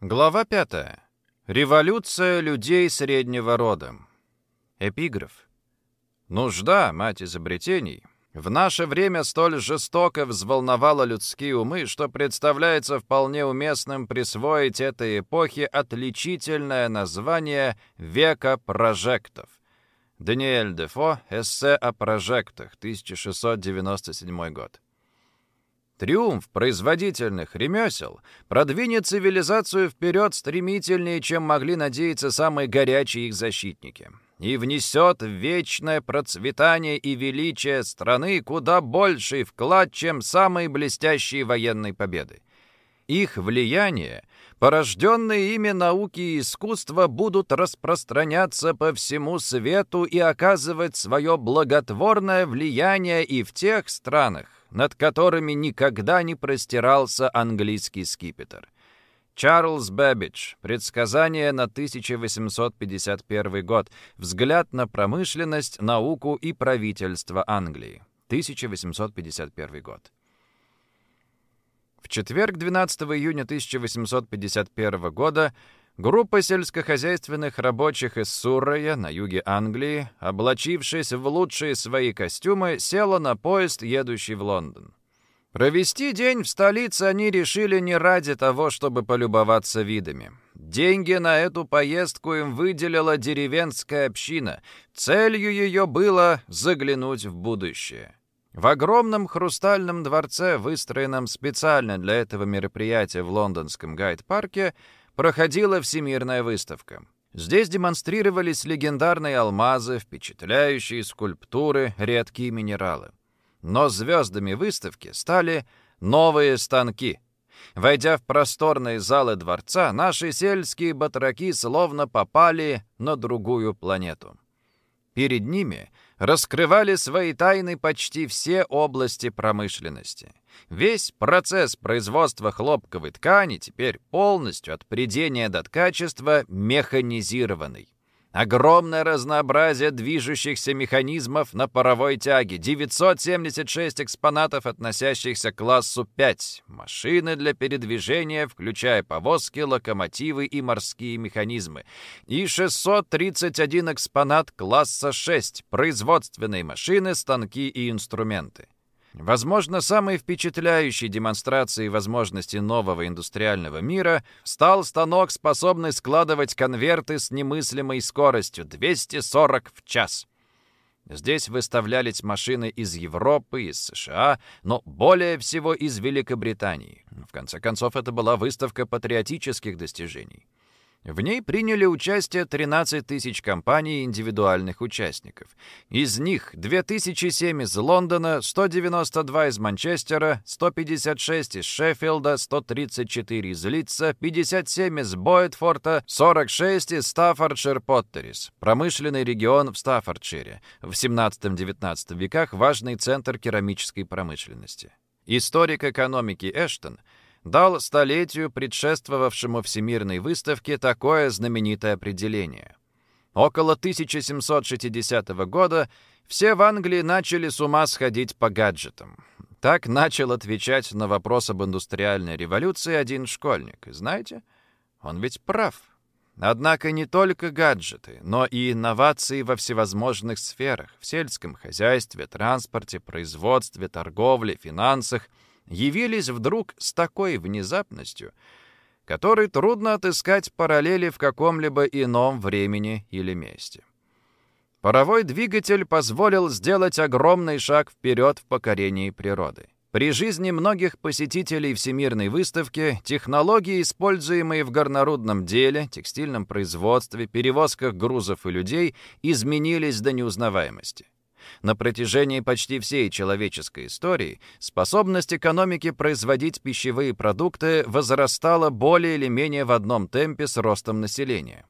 Глава 5. Революция людей среднего рода. Эпиграф. Нужда, мать изобретений, в наше время столь жестоко взволновала людские умы, что представляется вполне уместным присвоить этой эпохе отличительное название «Века прожектов». Даниэль Дефо, эссе о прожектах, 1697 год. Триумф производительных ремесел продвинет цивилизацию вперед стремительнее, чем могли надеяться самые горячие их защитники, и внесет вечное процветание и величие страны куда больший вклад, чем самые блестящие военные победы. Их влияние, порожденные ими науки и искусства, будут распространяться по всему свету и оказывать свое благотворное влияние и в тех странах, над которыми никогда не простирался английский скипетр. Чарльз Бэббидж. Предсказание на 1851 год. Взгляд на промышленность, науку и правительство Англии. 1851 год. В четверг, 12 июня 1851 года, Группа сельскохозяйственных рабочих из Суррея на юге Англии, облачившись в лучшие свои костюмы, села на поезд, едущий в Лондон. Провести день в столице они решили не ради того, чтобы полюбоваться видами. Деньги на эту поездку им выделила деревенская община. Целью ее было заглянуть в будущее. В огромном хрустальном дворце, выстроенном специально для этого мероприятия в лондонском гайд-парке, проходила всемирная выставка. Здесь демонстрировались легендарные алмазы, впечатляющие скульптуры, редкие минералы. Но звездами выставки стали новые станки. Войдя в просторные залы дворца, наши сельские батраки словно попали на другую планету. Перед ними раскрывали свои тайны почти все области промышленности. Весь процесс производства хлопковой ткани теперь полностью от придения до ткачества механизированный. Огромное разнообразие движущихся механизмов на паровой тяге, 976 экспонатов, относящихся к классу 5, машины для передвижения, включая повозки, локомотивы и морские механизмы, и 631 экспонат класса 6, производственные машины, станки и инструменты. Возможно, самой впечатляющей демонстрацией возможностей нового индустриального мира стал станок, способный складывать конверты с немыслимой скоростью 240 в час. Здесь выставлялись машины из Европы, из США, но более всего из Великобритании. В конце концов, это была выставка патриотических достижений. В ней приняли участие 13 тысяч компаний и индивидуальных участников. Из них 2007 из Лондона, 192 из Манчестера, 156 из Шеффилда, 134 из Литца, 57 из Бойтфорта, 46 из Стаффордшир-Поттерис, промышленный регион в Стаффордшире, в 17-19 веках важный центр керамической промышленности. Историк экономики Эштон – дал столетию, предшествовавшему Всемирной выставке, такое знаменитое определение. Около 1760 года все в Англии начали с ума сходить по гаджетам. Так начал отвечать на вопрос об индустриальной революции один школьник. И знаете, он ведь прав. Однако не только гаджеты, но и инновации во всевозможных сферах – в сельском хозяйстве, транспорте, производстве, торговле, финансах – явились вдруг с такой внезапностью, которой трудно отыскать параллели в каком-либо ином времени или месте. Паровой двигатель позволил сделать огромный шаг вперед в покорении природы. При жизни многих посетителей Всемирной выставки технологии, используемые в горнорудном деле, текстильном производстве, перевозках грузов и людей, изменились до неузнаваемости. На протяжении почти всей человеческой истории способность экономики производить пищевые продукты возрастала более или менее в одном темпе с ростом населения.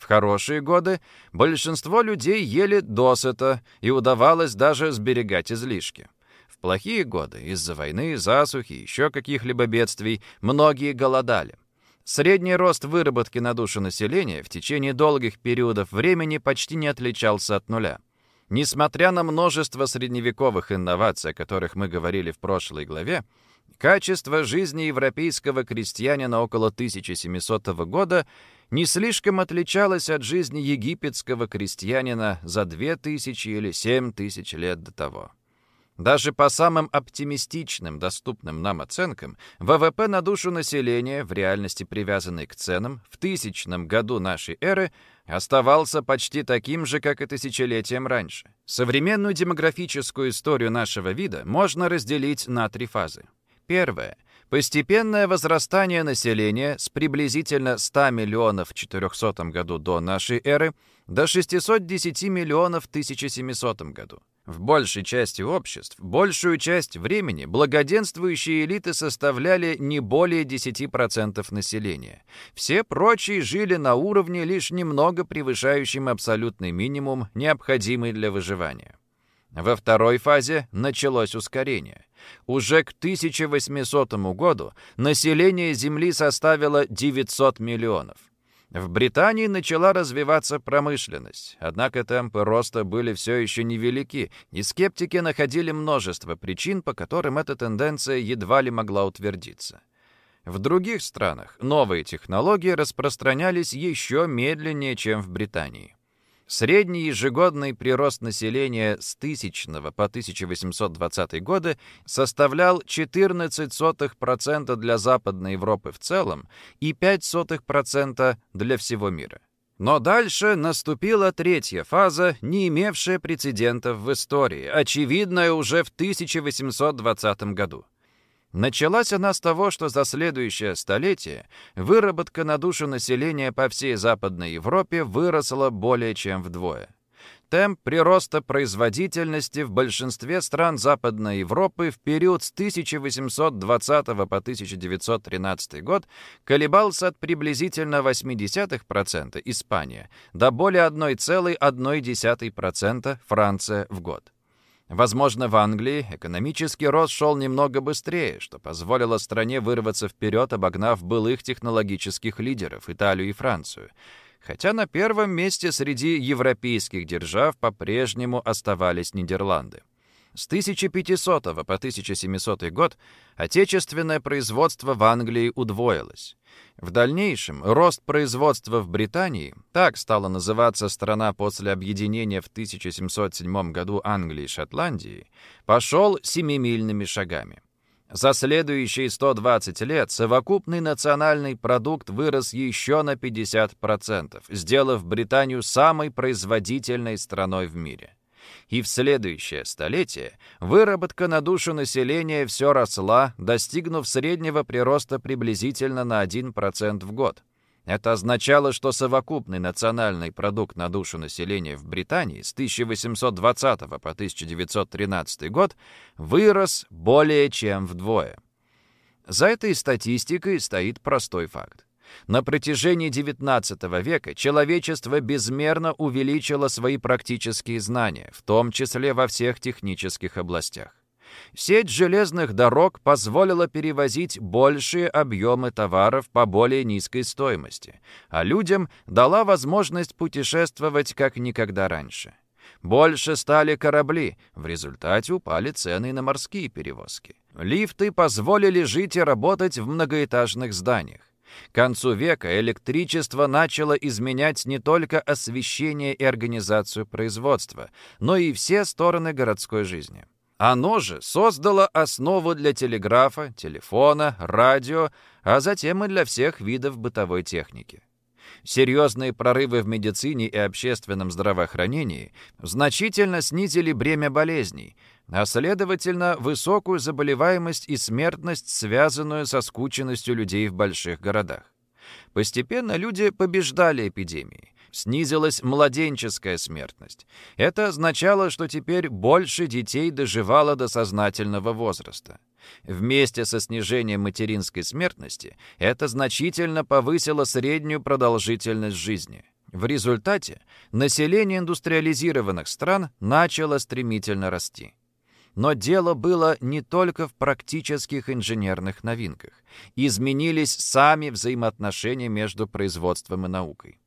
В хорошие годы большинство людей ели досыта, и удавалось даже сберегать излишки. В плохие годы, из-за войны, засухи еще каких-либо бедствий, многие голодали. Средний рост выработки на душу населения в течение долгих периодов времени почти не отличался от нуля. Несмотря на множество средневековых инноваций, о которых мы говорили в прошлой главе, Качество жизни европейского крестьянина около 1700 года не слишком отличалось от жизни египетского крестьянина за 2000 или 7000 лет до того. Даже по самым оптимистичным, доступным нам оценкам, ВВП на душу населения, в реальности привязанный к ценам, в тысячном году нашей эры оставался почти таким же, как и тысячелетием раньше. Современную демографическую историю нашего вида можно разделить на три фазы. Первое. Постепенное возрастание населения с приблизительно 100 миллионов в 400 году до нашей эры до 610 миллионов в 1700 году. В большей части обществ, большую часть времени благоденствующие элиты составляли не более 10% населения. Все прочие жили на уровне, лишь немного превышающем абсолютный минимум, необходимый для выживания. Во второй фазе началось ускорение. Уже к 1800 году население Земли составило 900 миллионов. В Британии начала развиваться промышленность, однако темпы роста были все еще невелики, и скептики находили множество причин, по которым эта тенденция едва ли могла утвердиться. В других странах новые технологии распространялись еще медленнее, чем в Британии. Средний ежегодный прирост населения с 1000 по 1820 годы составлял 14% для Западной Европы в целом и 0,05% для всего мира. Но дальше наступила третья фаза, не имевшая прецедентов в истории, очевидная уже в 1820 году. Началась она с того, что за следующее столетие выработка на душу населения по всей Западной Европе выросла более чем вдвое. Темп прироста производительности в большинстве стран Западной Европы в период с 1820 по 1913 год колебался от приблизительно 0,8% Испания до более 1,1% Франция в год. Возможно, в Англии экономический рост шел немного быстрее, что позволило стране вырваться вперед, обогнав былых технологических лидеров Италию и Францию. Хотя на первом месте среди европейских держав по-прежнему оставались Нидерланды. С 1500 по 1700 год отечественное производство в Англии удвоилось. В дальнейшем рост производства в Британии, так стала называться страна после объединения в 1707 году Англии и Шотландии, пошел семимильными шагами. За следующие 120 лет совокупный национальный продукт вырос еще на 50%, сделав Британию самой производительной страной в мире и в следующее столетие выработка на душу населения все росла, достигнув среднего прироста приблизительно на 1% в год. Это означало, что совокупный национальный продукт на душу населения в Британии с 1820 по 1913 год вырос более чем вдвое. За этой статистикой стоит простой факт. На протяжении XIX века человечество безмерно увеличило свои практические знания, в том числе во всех технических областях. Сеть железных дорог позволила перевозить большие объемы товаров по более низкой стоимости, а людям дала возможность путешествовать как никогда раньше. Больше стали корабли, в результате упали цены на морские перевозки. Лифты позволили жить и работать в многоэтажных зданиях. К концу века электричество начало изменять не только освещение и организацию производства, но и все стороны городской жизни. Оно же создало основу для телеграфа, телефона, радио, а затем и для всех видов бытовой техники. Серьезные прорывы в медицине и общественном здравоохранении значительно снизили бремя болезней, а следовательно, высокую заболеваемость и смертность, связанную со скученностью людей в больших городах. Постепенно люди побеждали эпидемии. Снизилась младенческая смертность. Это означало, что теперь больше детей доживало до сознательного возраста. Вместе со снижением материнской смертности это значительно повысило среднюю продолжительность жизни. В результате население индустриализированных стран начало стремительно расти. Но дело было не только в практических инженерных новинках. Изменились сами взаимоотношения между производством и наукой.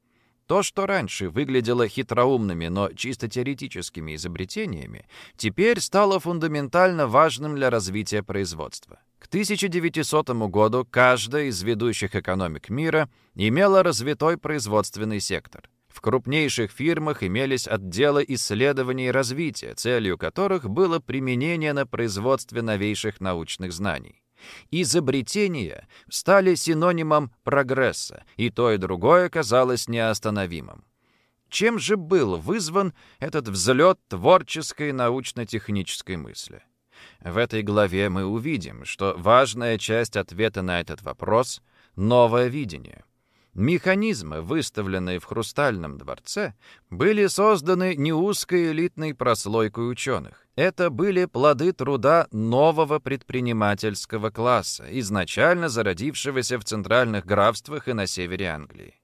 То, что раньше выглядело хитроумными, но чисто теоретическими изобретениями, теперь стало фундаментально важным для развития производства. К 1900 году каждая из ведущих экономик мира имела развитой производственный сектор. В крупнейших фирмах имелись отделы исследований и развития, целью которых было применение на производстве новейших научных знаний. Изобретения стали синонимом прогресса, и то и другое казалось неостановимым. Чем же был вызван этот взлет творческой научно-технической мысли? В этой главе мы увидим, что важная часть ответа на этот вопрос — новое видение — Механизмы, выставленные в Хрустальном дворце, были созданы не узкой элитной прослойкой ученых. Это были плоды труда нового предпринимательского класса, изначально зародившегося в центральных графствах и на севере Англии.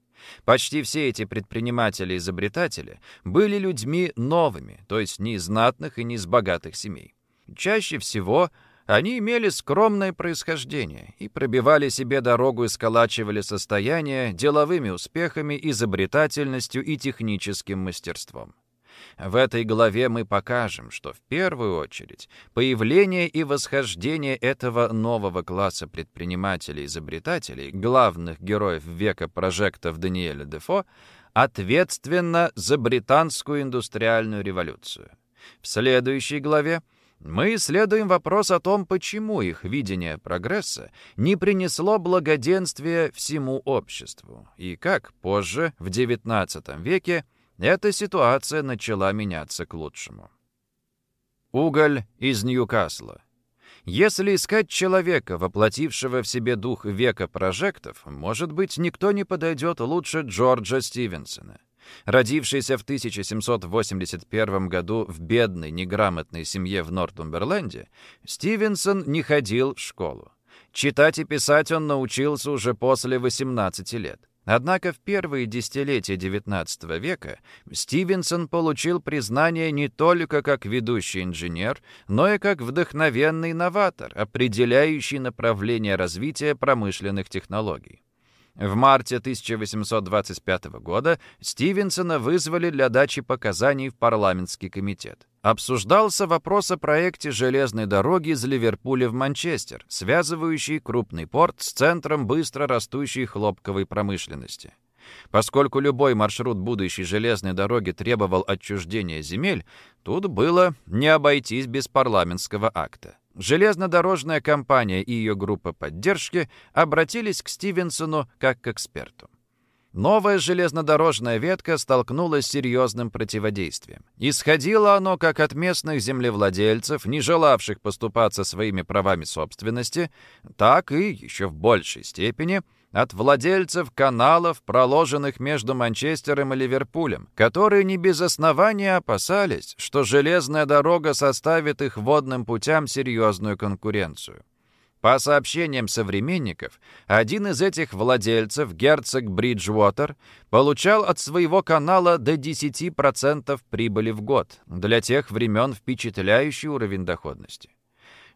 Почти все эти предприниматели-изобретатели были людьми новыми, то есть не из знатных и не из богатых семей. Чаще всего они имели скромное происхождение и пробивали себе дорогу и сколачивали состояние деловыми успехами, изобретательностью и техническим мастерством. В этой главе мы покажем, что в первую очередь появление и восхождение этого нового класса предпринимателей-изобретателей, главных героев века прожектов Даниэля Дефо, ответственно за британскую индустриальную революцию. В следующей главе мы исследуем вопрос о том, почему их видение прогресса не принесло благоденствия всему обществу, и как позже, в XIX веке, эта ситуация начала меняться к лучшему. Уголь из Ньюкасла. Если искать человека, воплотившего в себе дух века прожектов, может быть, никто не подойдет лучше Джорджа Стивенсона. Родившийся в 1781 году в бедной, неграмотной семье в Нортумберленде, Стивенсон не ходил в школу. Читать и писать он научился уже после 18 лет. Однако в первые десятилетия XIX века Стивенсон получил признание не только как ведущий инженер, но и как вдохновенный новатор, определяющий направление развития промышленных технологий. В марте 1825 года Стивенсона вызвали для дачи показаний в парламентский комитет. Обсуждался вопрос о проекте железной дороги из Ливерпуля в Манчестер, связывающий крупный порт с центром быстро растущей хлопковой промышленности. Поскольку любой маршрут будущей железной дороги требовал отчуждения земель, тут было не обойтись без парламентского акта. Железнодорожная компания и ее группа поддержки обратились к Стивенсону как к эксперту. Новая железнодорожная ветка столкнулась с серьезным противодействием. Исходило оно как от местных землевладельцев, не желавших поступаться своими правами собственности, так и, еще в большей степени, от владельцев каналов, проложенных между Манчестером и Ливерпулем, которые не без основания опасались, что железная дорога составит их водным путям серьезную конкуренцию. По сообщениям современников, один из этих владельцев, герцог Бриджуотер, получал от своего канала до 10% прибыли в год, для тех времен впечатляющий уровень доходности.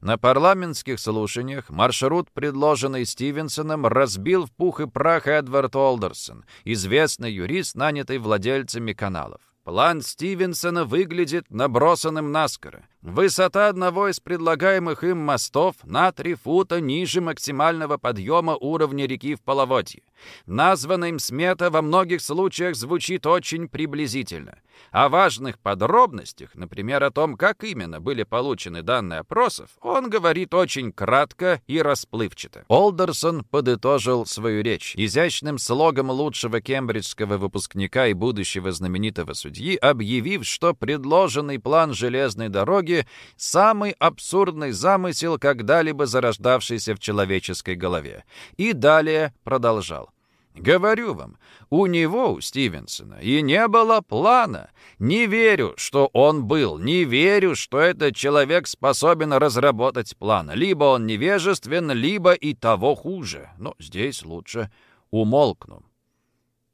На парламентских слушаниях маршрут, предложенный Стивенсоном, разбил в пух и прах Эдвард Олдерсон, известный юрист, нанятый владельцами каналов. План Стивенсона выглядит набросанным наскоро. Высота одного из предлагаемых им мостов на 3 фута ниже максимального подъема уровня реки в половодье. Названная им смета во многих случаях звучит очень приблизительно. О важных подробностях, например, о том, как именно были получены данные опросов, он говорит очень кратко и расплывчато. Олдерсон подытожил свою речь изящным слогом лучшего кембриджского выпускника и будущего знаменитого судьи, объявив, что предложенный план железной дороги – самый абсурдный замысел, когда-либо зарождавшийся в человеческой голове. И далее продолжал. Говорю вам, у него, у Стивенсона, и не было плана. Не верю, что он был, не верю, что этот человек способен разработать план. Либо он невежествен, либо и того хуже. Но здесь лучше умолкну.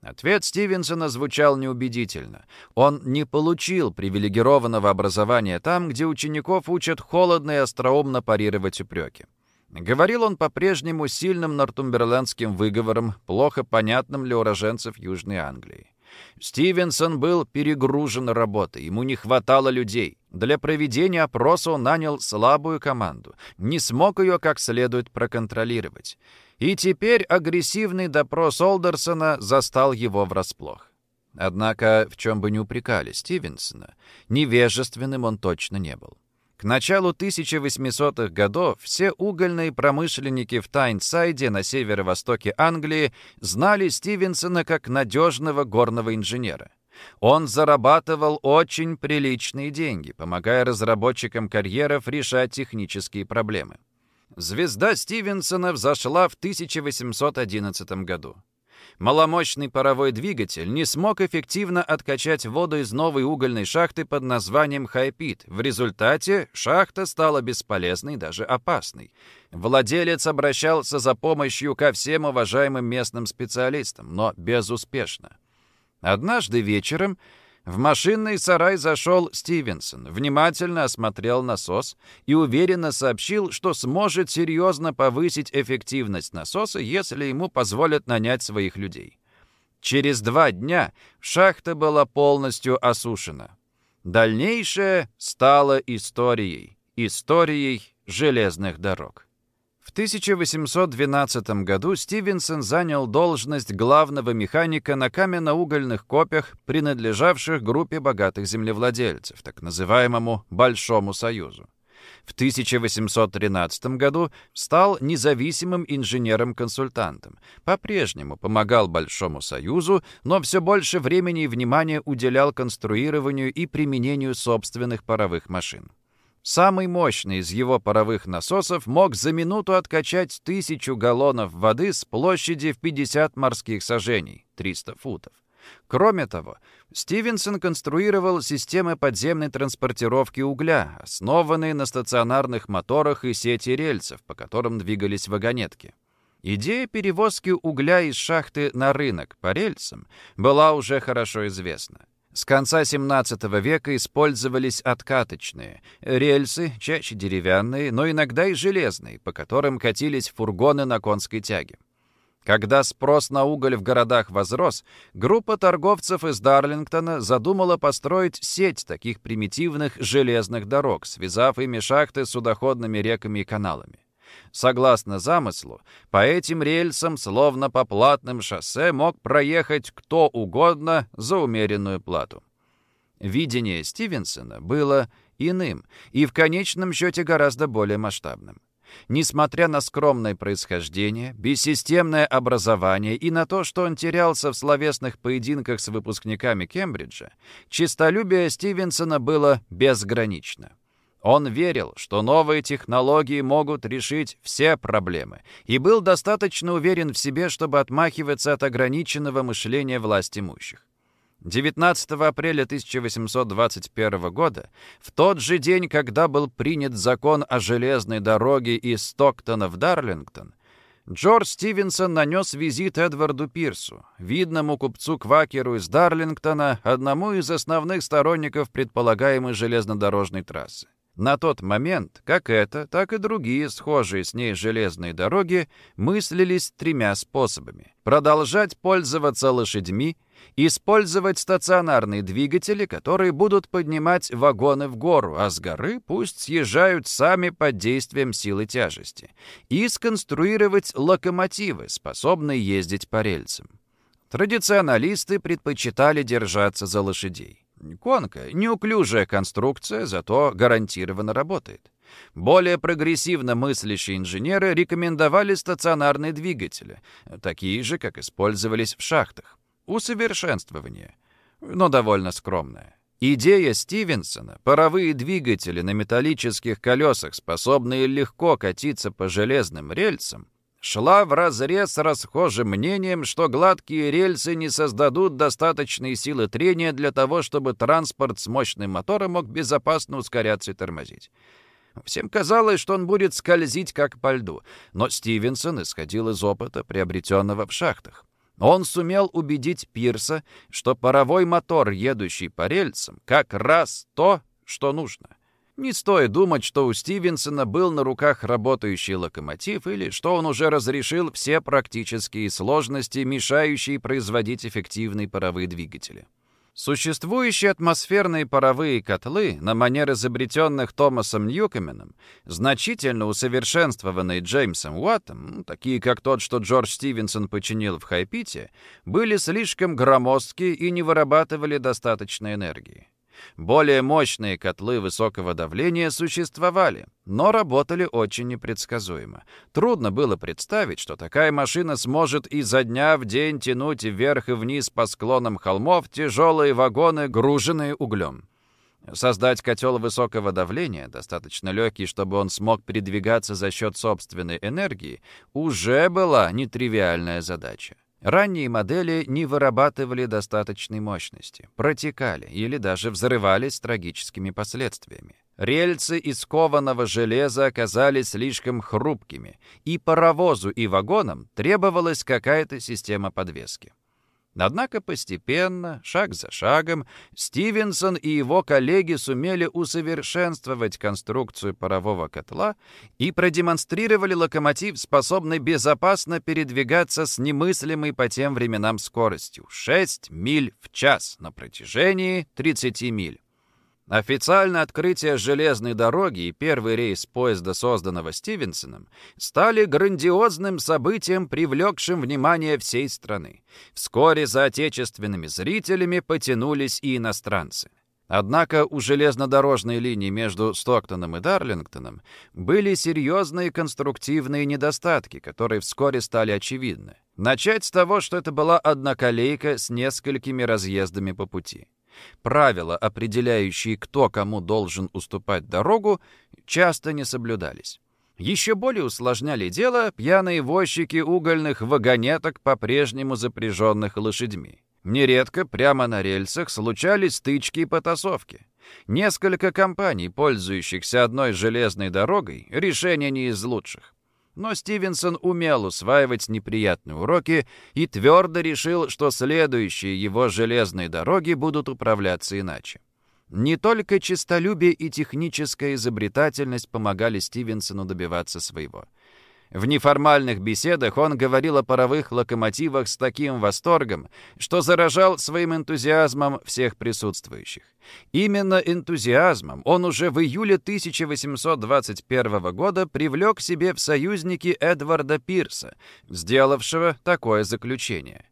Ответ Стивенсона звучал неубедительно. Он не получил привилегированного образования там, где учеников учат холодно и остроумно парировать упреки. Говорил он по-прежнему сильным нортумберлендским выговором, плохо понятным для уроженцев Южной Англии. Стивенсон был перегружен работой, ему не хватало людей. Для проведения опроса он нанял слабую команду, не смог ее как следует проконтролировать. И теперь агрессивный допрос Олдерсона застал его врасплох. Однако, в чем бы ни упрекали Стивенсона, невежественным он точно не был. К началу 1800-х годов все угольные промышленники в Тайнсайде на северо-востоке Англии знали Стивенсона как надежного горного инженера. Он зарабатывал очень приличные деньги, помогая разработчикам карьеров решать технические проблемы. Звезда Стивенсона взошла в 1811 году. Маломощный паровой двигатель не смог эффективно откачать воду из новой угольной шахты под названием Хайпит. В результате шахта стала бесполезной, даже опасной. Владелец обращался за помощью ко всем уважаемым местным специалистам, но безуспешно. Однажды вечером в машинный сарай зашел Стивенсон, внимательно осмотрел насос и уверенно сообщил, что сможет серьезно повысить эффективность насоса, если ему позволят нанять своих людей. Через два дня шахта была полностью осушена. Дальнейшее стало историей, историей железных дорог. В 1812 году Стивенсон занял должность главного механика на каменно-угольных копях, принадлежавших группе богатых землевладельцев, так называемому Большому Союзу. В 1813 году стал независимым инженером-консультантом. По-прежнему помогал Большому Союзу, но все больше времени и внимания уделял конструированию и применению собственных паровых машин. Самый мощный из его паровых насосов мог за минуту откачать тысячу галлонов воды с площади в 50 морских сажений, 300 футов. Кроме того, Стивенсон конструировал системы подземной транспортировки угля, основанные на стационарных моторах и сети рельсов, по которым двигались вагонетки. Идея перевозки угля из шахты на рынок по рельсам была уже хорошо известна. С конца 17 века использовались откаточные, рельсы, чаще деревянные, но иногда и железные, по которым катились фургоны на конской тяге. Когда спрос на уголь в городах возрос, группа торговцев из Дарлингтона задумала построить сеть таких примитивных железных дорог, связав ими шахты с судоходными реками и каналами. Согласно замыслу, по этим рельсам, словно по платным шоссе, мог проехать кто угодно за умеренную плату. Видение Стивенсона было иным и в конечном счете гораздо более масштабным. Несмотря на скромное происхождение, бессистемное образование и на то, что он терялся в словесных поединках с выпускниками Кембриджа, честолюбие Стивенсона было безгранично. Он верил, что новые технологии могут решить все проблемы, и был достаточно уверен в себе, чтобы отмахиваться от ограниченного мышления власть имущих. 19 апреля 1821 года, в тот же день, когда был принят закон о железной дороге из Стоктона в Дарлингтон, Джордж Стивенсон нанес визит Эдварду Пирсу, видному купцу-квакеру из Дарлингтона, одному из основных сторонников предполагаемой железнодорожной трассы. На тот момент как это, так и другие схожие с ней железные дороги мыслились тремя способами. Продолжать пользоваться лошадьми, использовать стационарные двигатели, которые будут поднимать вагоны в гору, а с горы пусть съезжают сами под действием силы тяжести, и сконструировать локомотивы, способные ездить по рельсам. Традиционалисты предпочитали держаться за лошадей. Конка — неуклюжая конструкция, зато гарантированно работает. Более прогрессивно мыслящие инженеры рекомендовали стационарные двигатели, такие же, как использовались в шахтах. Усовершенствование, но довольно скромное. Идея Стивенсона — паровые двигатели на металлических колесах, способные легко катиться по железным рельсам, шла вразрез с расхожим мнением, что гладкие рельсы не создадут достаточной силы трения для того, чтобы транспорт с мощным мотором мог безопасно ускоряться и тормозить. Всем казалось, что он будет скользить как по льду, но Стивенсон исходил из опыта, приобретенного в шахтах. Он сумел убедить Пирса, что паровой мотор, едущий по рельсам, как раз то, что нужно. Не стоит думать, что у Стивенсона был на руках работающий локомотив или что он уже разрешил все практические сложности, мешающие производить эффективные паровые двигатели. Существующие атмосферные паровые котлы, на манер изобретенных Томасом Ньюкоменом, значительно усовершенствованные Джеймсом Уаттом, такие как тот, что Джордж Стивенсон починил в Хайпите, были слишком громоздкие и не вырабатывали достаточной энергии. Более мощные котлы высокого давления существовали, но работали очень непредсказуемо. Трудно было представить, что такая машина сможет изо дня в день тянуть вверх и вниз по склонам холмов тяжелые вагоны, груженные углем. Создать котел высокого давления, достаточно легкий, чтобы он смог передвигаться за счет собственной энергии, уже была нетривиальная задача. Ранние модели не вырабатывали достаточной мощности, протекали или даже взрывались с трагическими последствиями. Рельсы из кованого железа оказались слишком хрупкими, и паровозу и вагонам требовалась какая-то система подвески. Однако постепенно, шаг за шагом, Стивенсон и его коллеги сумели усовершенствовать конструкцию парового котла и продемонстрировали локомотив, способный безопасно передвигаться с немыслимой по тем временам скоростью — 6 миль в час на протяжении 30 миль. Официальное открытие железной дороги и первый рейс поезда, созданного Стивенсоном, стали грандиозным событием, привлекшим внимание всей страны. Вскоре за отечественными зрителями потянулись и иностранцы. Однако у железнодорожной линии между Стоктоном и Дарлингтоном были серьезные конструктивные недостатки, которые вскоре стали очевидны. Начать с того, что это была одноколейка с несколькими разъездами по пути. Правила, определяющие, кто кому должен уступать дорогу, часто не соблюдались. Еще более усложняли дело пьяные возчики угольных вагонеток, по-прежнему запряженных лошадьми. Нередко прямо на рельсах случались стычки и потасовки. Несколько компаний, пользующихся одной железной дорогой, решение не из лучших. Но Стивенсон умел усваивать неприятные уроки и твердо решил, что следующие его железные дороги будут управляться иначе. Не только честолюбие и техническая изобретательность помогали Стивенсону добиваться своего – в неформальных беседах он говорил о паровых локомотивах с таким восторгом, что заражал своим энтузиазмом всех присутствующих. Именно энтузиазмом он уже в июле 1821 года привлек к себе в союзники Эдварда Пирса, сделавшего такое заключение.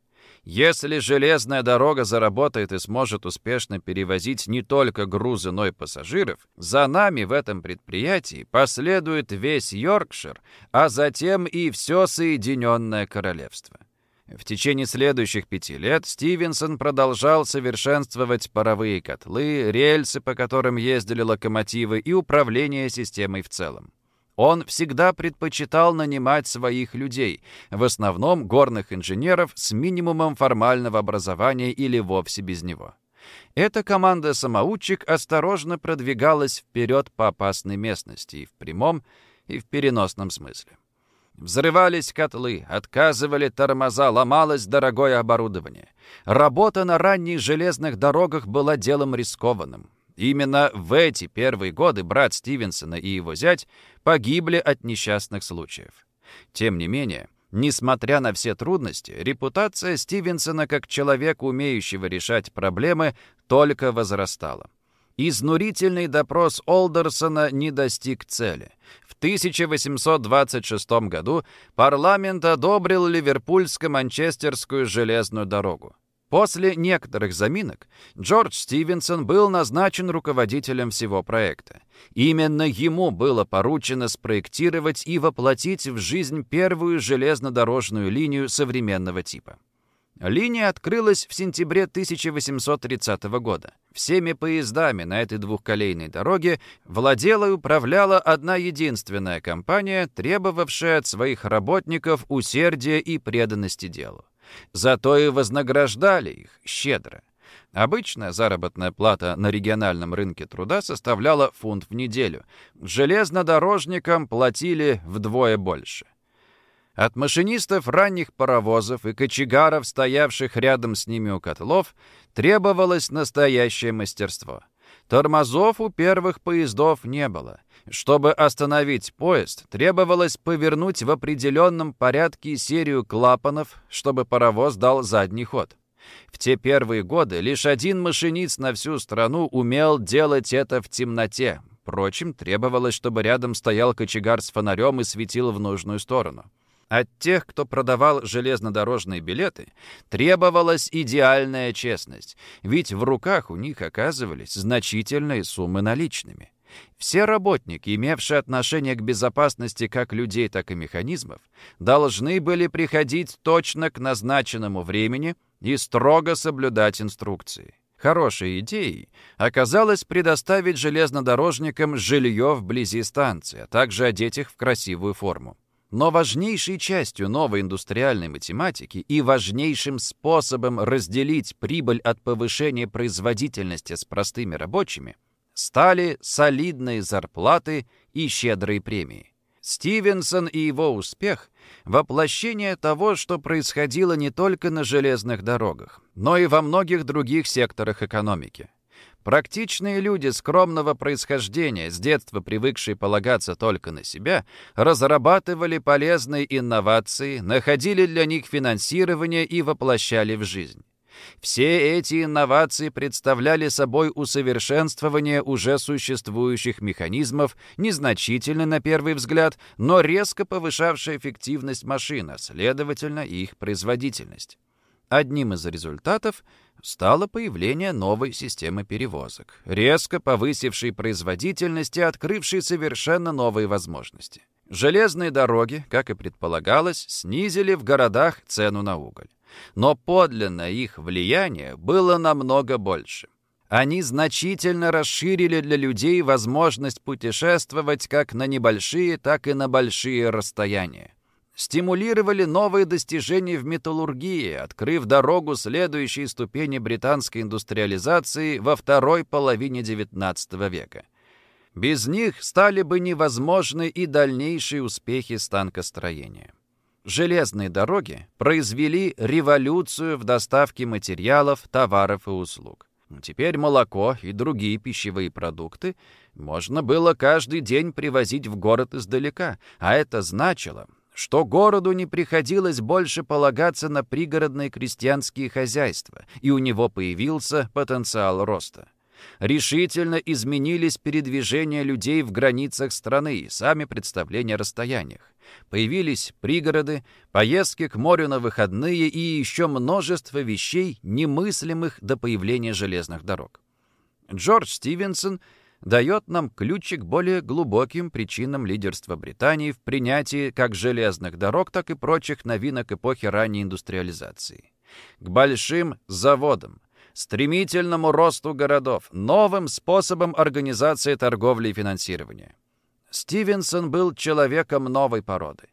Если железная дорога заработает и сможет успешно перевозить не только грузы, но и пассажиров, за нами в этом предприятии последует весь Йоркшир, а затем и все Соединенное Королевство. В течение следующих пяти лет Стивенсон продолжал совершенствовать паровые котлы, рельсы, по которым ездили локомотивы, и управление системой в целом. Он всегда предпочитал нанимать своих людей, в основном горных инженеров с минимумом формального образования или вовсе без него. Эта команда самоучек осторожно продвигалась вперед по опасной местности и в прямом, и в переносном смысле. Взрывались котлы, отказывали тормоза, ломалось дорогое оборудование. Работа на ранних железных дорогах была делом рискованным. Именно в эти первые годы брат Стивенсона и его зять погибли от несчастных случаев. Тем не менее, несмотря на все трудности, репутация Стивенсона как человека, умеющего решать проблемы, только возрастала. Изнурительный допрос Олдерсона не достиг цели. В 1826 году парламент одобрил Ливерпульско-Манчестерскую железную дорогу. После некоторых заминок Джордж Стивенсон был назначен руководителем всего проекта. Именно ему было поручено спроектировать и воплотить в жизнь первую железнодорожную линию современного типа. Линия открылась в сентябре 1830 года. Всеми поездами на этой двухколейной дороге владела и управляла одна единственная компания, требовавшая от своих работников усердия и преданности делу. Зато и вознаграждали их щедро. Обычная заработная плата на региональном рынке труда составляла фунт в неделю. Железнодорожникам платили вдвое больше. От машинистов ранних паровозов и кочегаров, стоявших рядом с ними у котлов, требовалось настоящее мастерство. Тормозов у первых поездов не было. Чтобы остановить поезд, требовалось повернуть в определенном порядке серию клапанов, чтобы паровоз дал задний ход. В те первые годы лишь один машинист на всю страну умел делать это в темноте. Впрочем, требовалось, чтобы рядом стоял кочегар с фонарем и светил в нужную сторону. От тех, кто продавал железнодорожные билеты, требовалась идеальная честность, ведь в руках у них оказывались значительные суммы наличными. Все работники, имевшие отношение к безопасности как людей, так и механизмов, должны были приходить точно к назначенному времени и строго соблюдать инструкции. Хорошей идеей оказалось предоставить железнодорожникам жилье вблизи станции, а также одеть их в красивую форму. Но важнейшей частью новой индустриальной математики и важнейшим способом разделить прибыль от повышения производительности с простыми рабочими стали солидные зарплаты и щедрые премии. Стивенсон и его успех – воплощение того, что происходило не только на железных дорогах, но и во многих других секторах экономики. Практичные люди скромного происхождения, с детства привыкшие полагаться только на себя, разрабатывали полезные инновации, находили для них финансирование и воплощали в жизнь. Все эти инновации представляли собой усовершенствование уже существующих механизмов, незначительно на первый взгляд, но резко повышавшее эффективность машин, а следовательно их производительность. Одним из результатов стало появление новой системы перевозок, резко повысившей производительность и открывшей совершенно новые возможности. Железные дороги, как и предполагалось, снизили в городах цену на уголь. Но подлинно их влияние было намного больше. Они значительно расширили для людей возможность путешествовать как на небольшие, так и на большие расстояния стимулировали новые достижения в металлургии, открыв дорогу следующей ступени британской индустриализации во второй половине XIX века. Без них стали бы невозможны и дальнейшие успехи станкостроения. Железные дороги произвели революцию в доставке материалов, товаров и услуг. Теперь молоко и другие пищевые продукты можно было каждый день привозить в город издалека, а это значило, что городу не приходилось больше полагаться на пригородные крестьянские хозяйства, и у него появился потенциал роста. Решительно изменились передвижения людей в границах страны и сами представления о расстояниях. Появились пригороды, поездки к морю на выходные и еще множество вещей, немыслимых до появления железных дорог. Джордж Стивенсон – дает нам ключи к более глубоким причинам лидерства Британии в принятии как железных дорог, так и прочих новинок эпохи ранней индустриализации. К большим заводам, стремительному росту городов, новым способам организации торговли и финансирования. Стивенсон был человеком новой породы.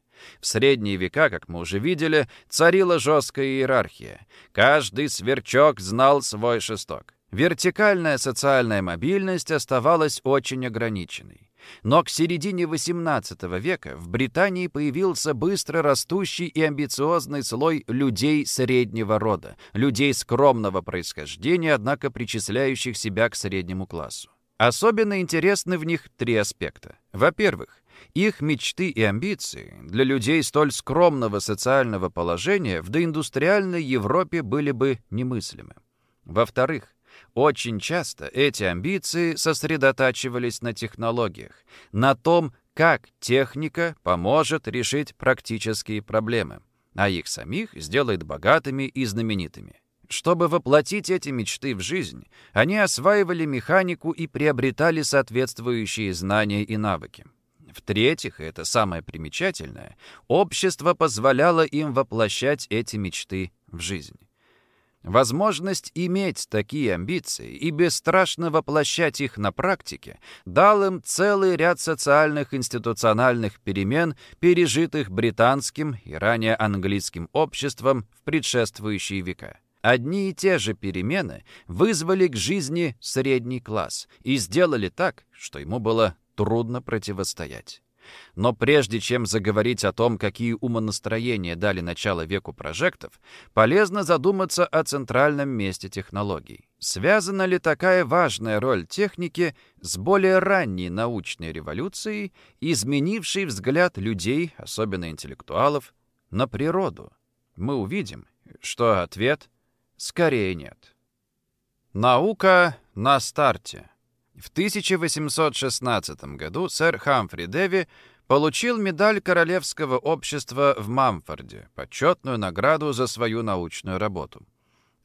В средние века, как мы уже видели, царила жесткая иерархия. Каждый сверчок знал свой шесток. Вертикальная социальная мобильность оставалась очень ограниченной. Но к середине XVIII века в Британии появился быстро растущий и амбициозный слой людей среднего рода, людей скромного происхождения, однако причисляющих себя к среднему классу. Особенно интересны в них три аспекта. Во-первых, их мечты и амбиции для людей столь скромного социального положения в доиндустриальной Европе были бы немыслимы. Во-вторых, очень часто эти амбиции сосредотачивались на технологиях, на том, как техника поможет решить практические проблемы, а их самих сделает богатыми и знаменитыми. Чтобы воплотить эти мечты в жизнь, они осваивали механику и приобретали соответствующие знания и навыки. В-третьих, это самое примечательное, общество позволяло им воплощать эти мечты в жизнь. Возможность иметь такие амбиции и бесстрашно воплощать их на практике дал им целый ряд социальных институциональных перемен, пережитых британским и ранее английским обществом в предшествующие века. Одни и те же перемены вызвали к жизни средний класс и сделали так, что ему было трудно противостоять. Но прежде чем заговорить о том, какие умонастроения дали начало веку прожектов, полезно задуматься о центральном месте технологий. Связана ли такая важная роль техники с более ранней научной революцией, изменившей взгляд людей, особенно интеллектуалов, на природу? Мы увидим, что ответ скорее нет. Наука на старте. В 1816 году сэр Хамфри Деви получил медаль Королевского общества в Мамфорде, почетную награду за свою научную работу.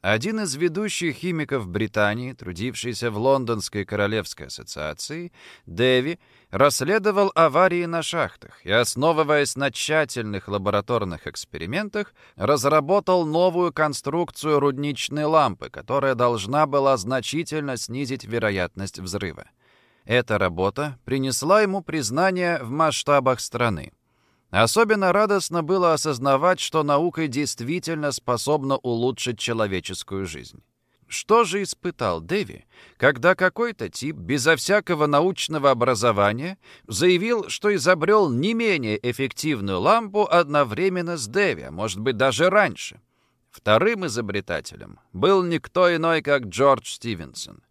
Один из ведущих химиков Британии, трудившийся в Лондонской Королевской ассоциации, Дэви, расследовал аварии на шахтах и, основываясь на тщательных лабораторных экспериментах, разработал новую конструкцию рудничной лампы, которая должна была значительно снизить вероятность взрыва. Эта работа принесла ему признание в масштабах страны. Особенно радостно было осознавать, что наука действительно способна улучшить человеческую жизнь. Что же испытал Дэви, когда какой-то тип безо всякого научного образования заявил, что изобрел не менее эффективную лампу одновременно с Дэви, а может быть даже раньше? Вторым изобретателем был никто иной, как Джордж Стивенсон.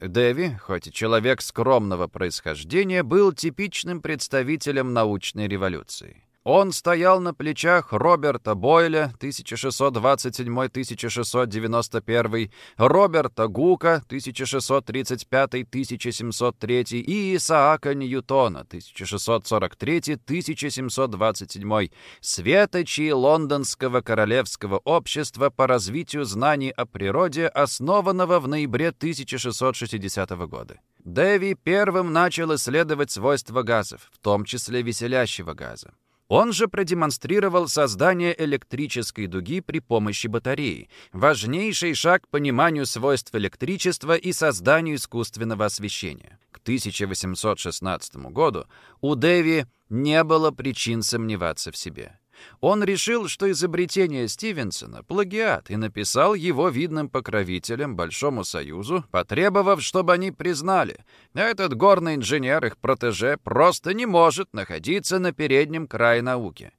Дэви, хоть и человек скромного происхождения, был типичным представителем научной революции. Он стоял на плечах Роберта Бойля 1627-1691, Роберта Гука 1635-1703 и Исаака Ньютона 1643-1727, светочи Лондонского королевского общества по развитию знаний о природе, основанного в ноябре 1660 года. Дэви первым начал исследовать свойства газов, в том числе веселящего газа. Он же продемонстрировал создание электрической дуги при помощи батареи, важнейший шаг к пониманию свойств электричества и созданию искусственного освещения. К 1816 году у Дэви не было причин сомневаться в себе. Он решил, что изобретение Стивенсона – плагиат, и написал его видным покровителям Большому Союзу, потребовав, чтобы они признали, этот горный инженер, их протеже, просто не может находиться на переднем крае науки.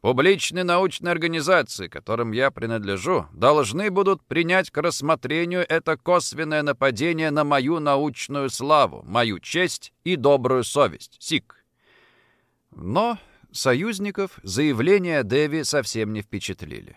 Публичные научные организации, которым я принадлежу, должны будут принять к рассмотрению это косвенное нападение на мою научную славу, мою честь и добрую совесть. СИК. Но Союзников заявления Дэви совсем не впечатлили.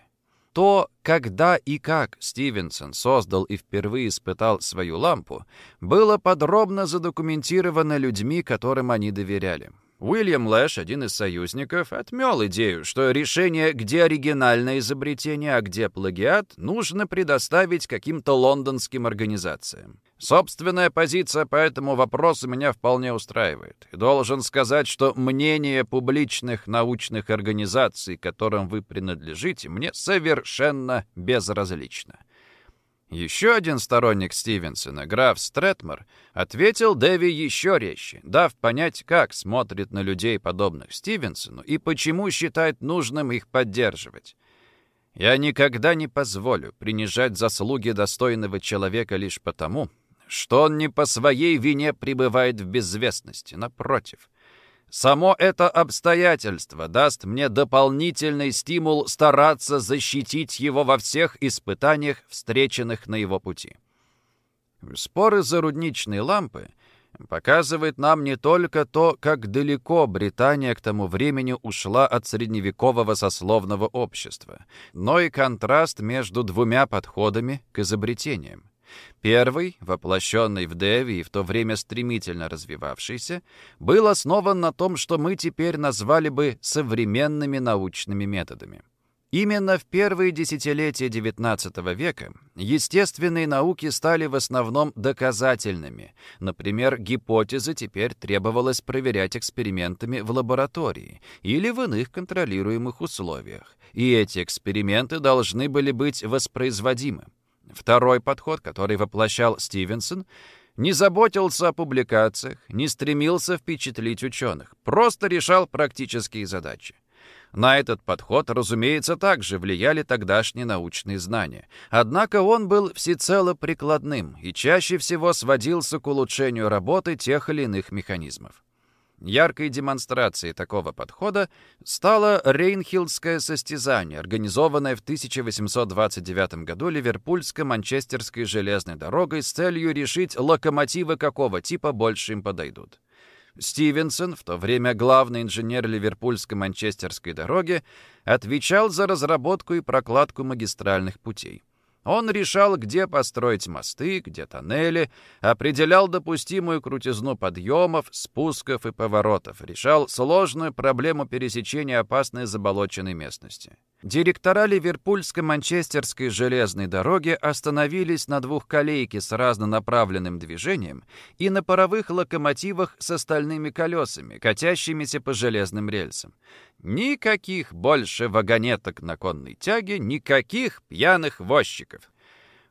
То, когда и как Стивенсон создал и впервые испытал свою лампу, было подробно задокументировано людьми, которым они доверяли. Уильям Лэш, один из союзников, отмел идею, что решение, где оригинальное изобретение, а где плагиат, нужно предоставить каким-то лондонским организациям. Собственная позиция по этому вопросу меня вполне устраивает. И должен сказать, что мнение публичных научных организаций, которым вы принадлежите, мне совершенно безразлично. Еще один сторонник Стивенсона, граф Стретмор, ответил Дэви еще резче, дав понять, как смотрит на людей, подобных Стивенсону, и почему считает нужным их поддерживать. «Я никогда не позволю принижать заслуги достойного человека лишь потому, что он не по своей вине пребывает в безвестности. Напротив, Само это обстоятельство даст мне дополнительный стимул стараться защитить его во всех испытаниях, встреченных на его пути. Споры за рудничные лампы показывает нам не только то, как далеко Британия к тому времени ушла от средневекового сословного общества, но и контраст между двумя подходами к изобретениям. Первый, воплощенный в Деви и в то время стремительно развивавшийся, был основан на том, что мы теперь назвали бы современными научными методами. Именно в первые десятилетия XIX века естественные науки стали в основном доказательными. Например, гипотезы теперь требовалось проверять экспериментами в лаборатории или в иных контролируемых условиях. И эти эксперименты должны были быть воспроизводимы. Второй подход, который воплощал Стивенсон, не заботился о публикациях, не стремился впечатлить ученых, просто решал практические задачи. На этот подход, разумеется, также влияли тогдашние научные знания. Однако он был всецело прикладным и чаще всего сводился к улучшению работы тех или иных механизмов. Яркой демонстрацией такого подхода стало Рейнхилдское состязание, организованное в 1829 году Ливерпульско-Манчестерской железной дорогой с целью решить, локомотивы какого типа больше им подойдут. Стивенсон, в то время главный инженер Ливерпульско-Манчестерской дороги, отвечал за разработку и прокладку магистральных путей. Он решал, где построить мосты, где тоннели, определял допустимую крутизну подъемов, спусков и поворотов, решал сложную проблему пересечения опасной заболоченной местности. Директора Ливерпульско-Манчестерской железной дороги остановились на двухколейке с разнонаправленным движением и на паровых локомотивах с остальными колесами, катящимися по железным рельсам. Никаких больше вагонеток на конной тяге, никаких пьяных возчиков.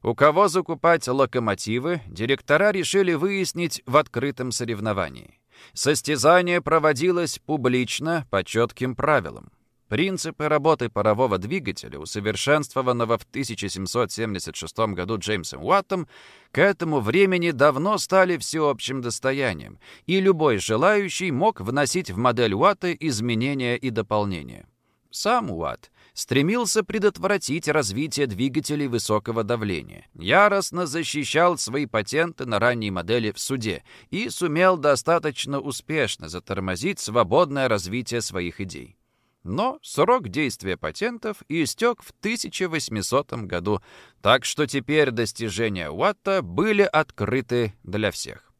У кого закупать локомотивы, директора решили выяснить в открытом соревновании. Состязание проводилось публично по четким правилам. Принципы работы парового двигателя, усовершенствованного в 1776 году Джеймсом Уаттом, к этому времени давно стали всеобщим достоянием, и любой желающий мог вносить в модель Уатта изменения и дополнения. Сам Уатт стремился предотвратить развитие двигателей высокого давления, яростно защищал свои патенты на ранней модели в суде и сумел достаточно успешно затормозить свободное развитие своих идей. Но срок действия патентов истек в 1800 году, так что теперь достижения Уатта были открыты для всех.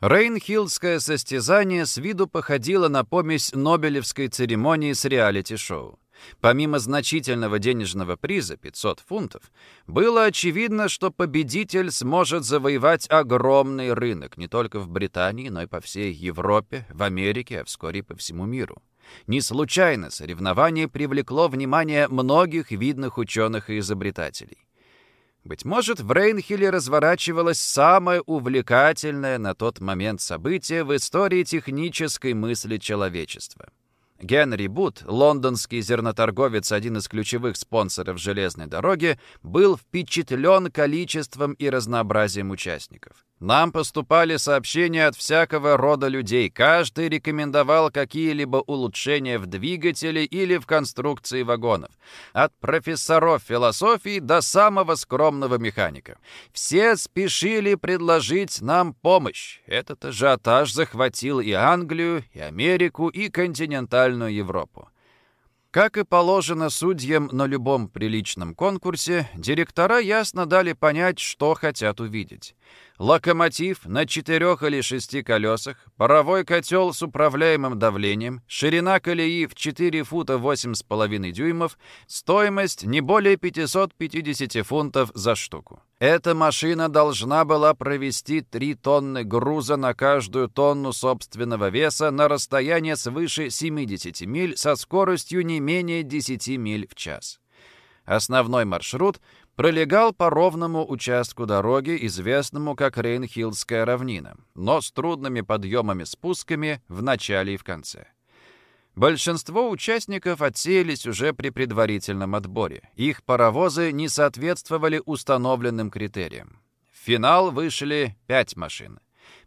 Рейнхиллское состязание с виду походило на помесь Нобелевской церемонии с реалити-шоу. Помимо значительного денежного приза 500 фунтов, было очевидно, что победитель сможет завоевать огромный рынок не только в Британии, но и по всей Европе, в Америке, а вскоре по всему миру. Не случайно соревнование привлекло внимание многих видных ученых и изобретателей. Быть может, в Рейнхилле разворачивалось самое увлекательное на тот момент событие в истории технической мысли человечества. Генри Бут, лондонский зерноторговец, один из ключевых спонсоров железной дороги, был впечатлен количеством и разнообразием участников. Нам поступали сообщения от всякого рода людей. Каждый рекомендовал какие-либо улучшения в двигателе или в конструкции вагонов. От профессоров философии до самого скромного механика. Все спешили предложить нам помощь. Этот ажиотаж захватил и Англию, и Америку, и континентальную Европу. Как и положено судьям на любом приличном конкурсе, директора ясно дали понять, что хотят увидеть локомотив на четырех или шести колесах, паровой котел с управляемым давлением, ширина колеи в 4 фута 8,5 дюймов, стоимость не более 550 фунтов за штуку. Эта машина должна была провести 3 тонны груза на каждую тонну собственного веса на расстояние свыше 70 миль со скоростью не менее 10 миль в час. Основной маршрут пролегал по ровному участку дороги, известному как Рейнхиллская равнина, но с трудными подъемами-спусками в начале и в конце. Большинство участников отсеялись уже при предварительном отборе. Их паровозы не соответствовали установленным критериям. В финал вышли пять машин.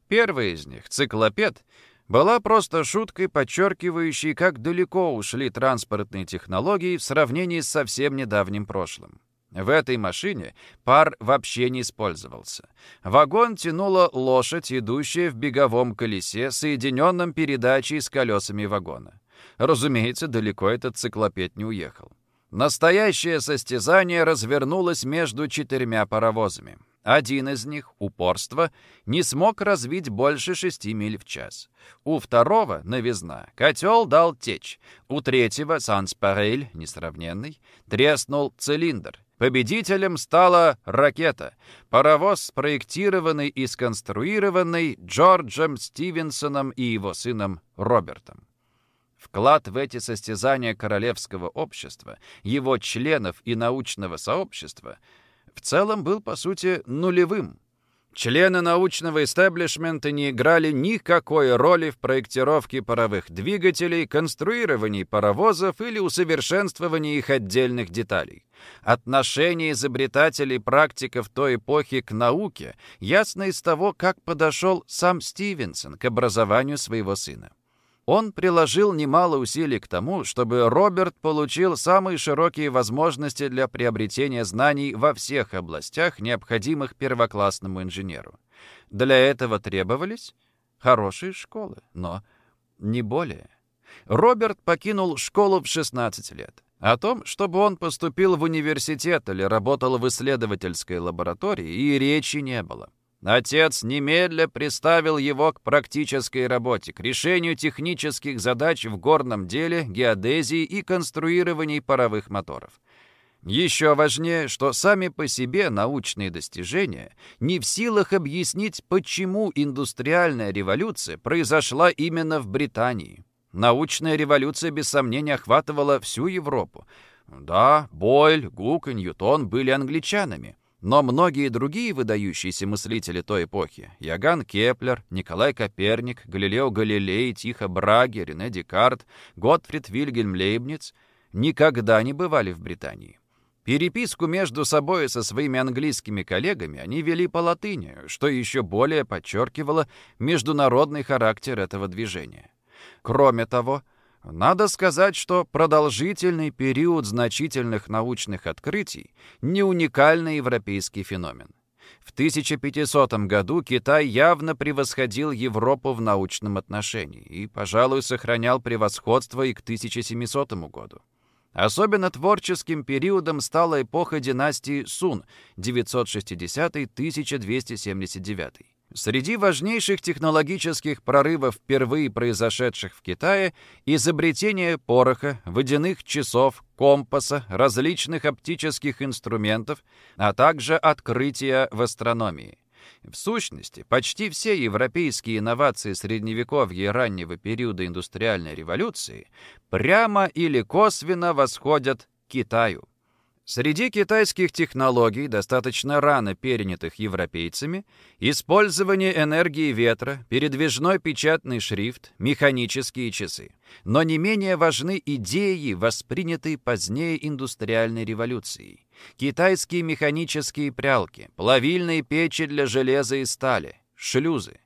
Первая из них, циклопед, была просто шуткой, подчеркивающей, как далеко ушли транспортные технологии в сравнении с совсем недавним прошлым. В этой машине пар вообще не использовался. Вагон тянула лошадь, идущая в беговом колесе, соединенном передачей с колесами вагона. Разумеется, далеко этот циклопед не уехал. Настоящее состязание развернулось между четырьмя паровозами. Один из них, упорство, не смог развить больше шести миль в час. У второго, новизна, котел дал течь. У третьего, санспарель, несравненный, треснул цилиндр. Победителем стала ракета, паровоз, спроектированный и сконструированный Джорджем Стивенсоном и его сыном Робертом. Вклад в эти состязания королевского общества, его членов и научного сообщества в целом был, по сути, нулевым. Члены научного истеблишмента не играли никакой роли в проектировке паровых двигателей, конструировании паровозов или усовершенствовании их отдельных деталей. Отношение изобретателей практиков той эпохи к науке ясно из того, как подошел сам Стивенсон к образованию своего сына. Он приложил немало усилий к тому, чтобы Роберт получил самые широкие возможности для приобретения знаний во всех областях, необходимых первоклассному инженеру. Для этого требовались хорошие школы, но не более. Роберт покинул школу в 16 лет. О том, чтобы он поступил в университет или работал в исследовательской лаборатории, и речи не было. Отец немедля приставил его к практической работе, к решению технических задач в горном деле, геодезии и конструировании паровых моторов. Еще важнее, что сами по себе научные достижения не в силах объяснить, почему индустриальная революция произошла именно в Британии. Научная революция, без сомнения, охватывала всю Европу. Да, Бойль, Гук и Ньютон были англичанами. Но многие другие выдающиеся мыслители той эпохи — Иоганн Кеплер, Николай Коперник, Галилео Галилей, Тихо Браге, Рене Декарт, Готфрид Вильгельм Лейбниц — никогда не бывали в Британии. Переписку между собой и со своими английскими коллегами они вели по латыни, что еще более подчеркивало международный характер этого движения. Кроме того, надо сказать, что продолжительный период значительных научных открытий — не уникальный европейский феномен. В 1500 году Китай явно превосходил Европу в научном отношении и, пожалуй, сохранял превосходство и к 1700 году. Особенно творческим периодом стала эпоха династии Сун 960-1279. Среди важнейших технологических прорывов, впервые произошедших в Китае, изобретение пороха, водяных часов, компаса, различных оптических инструментов, а также открытия в астрономии. В сущности, почти все европейские инновации средневековья и раннего периода индустриальной революции прямо или косвенно восходят к Китаю. Среди китайских технологий, достаточно рано перенятых европейцами, использование энергии ветра, передвижной печатный шрифт, механические часы. Но не менее важны идеи, воспринятые позднее индустриальной революцией. Китайские механические прялки, плавильные печи для железа и стали, шлюзы.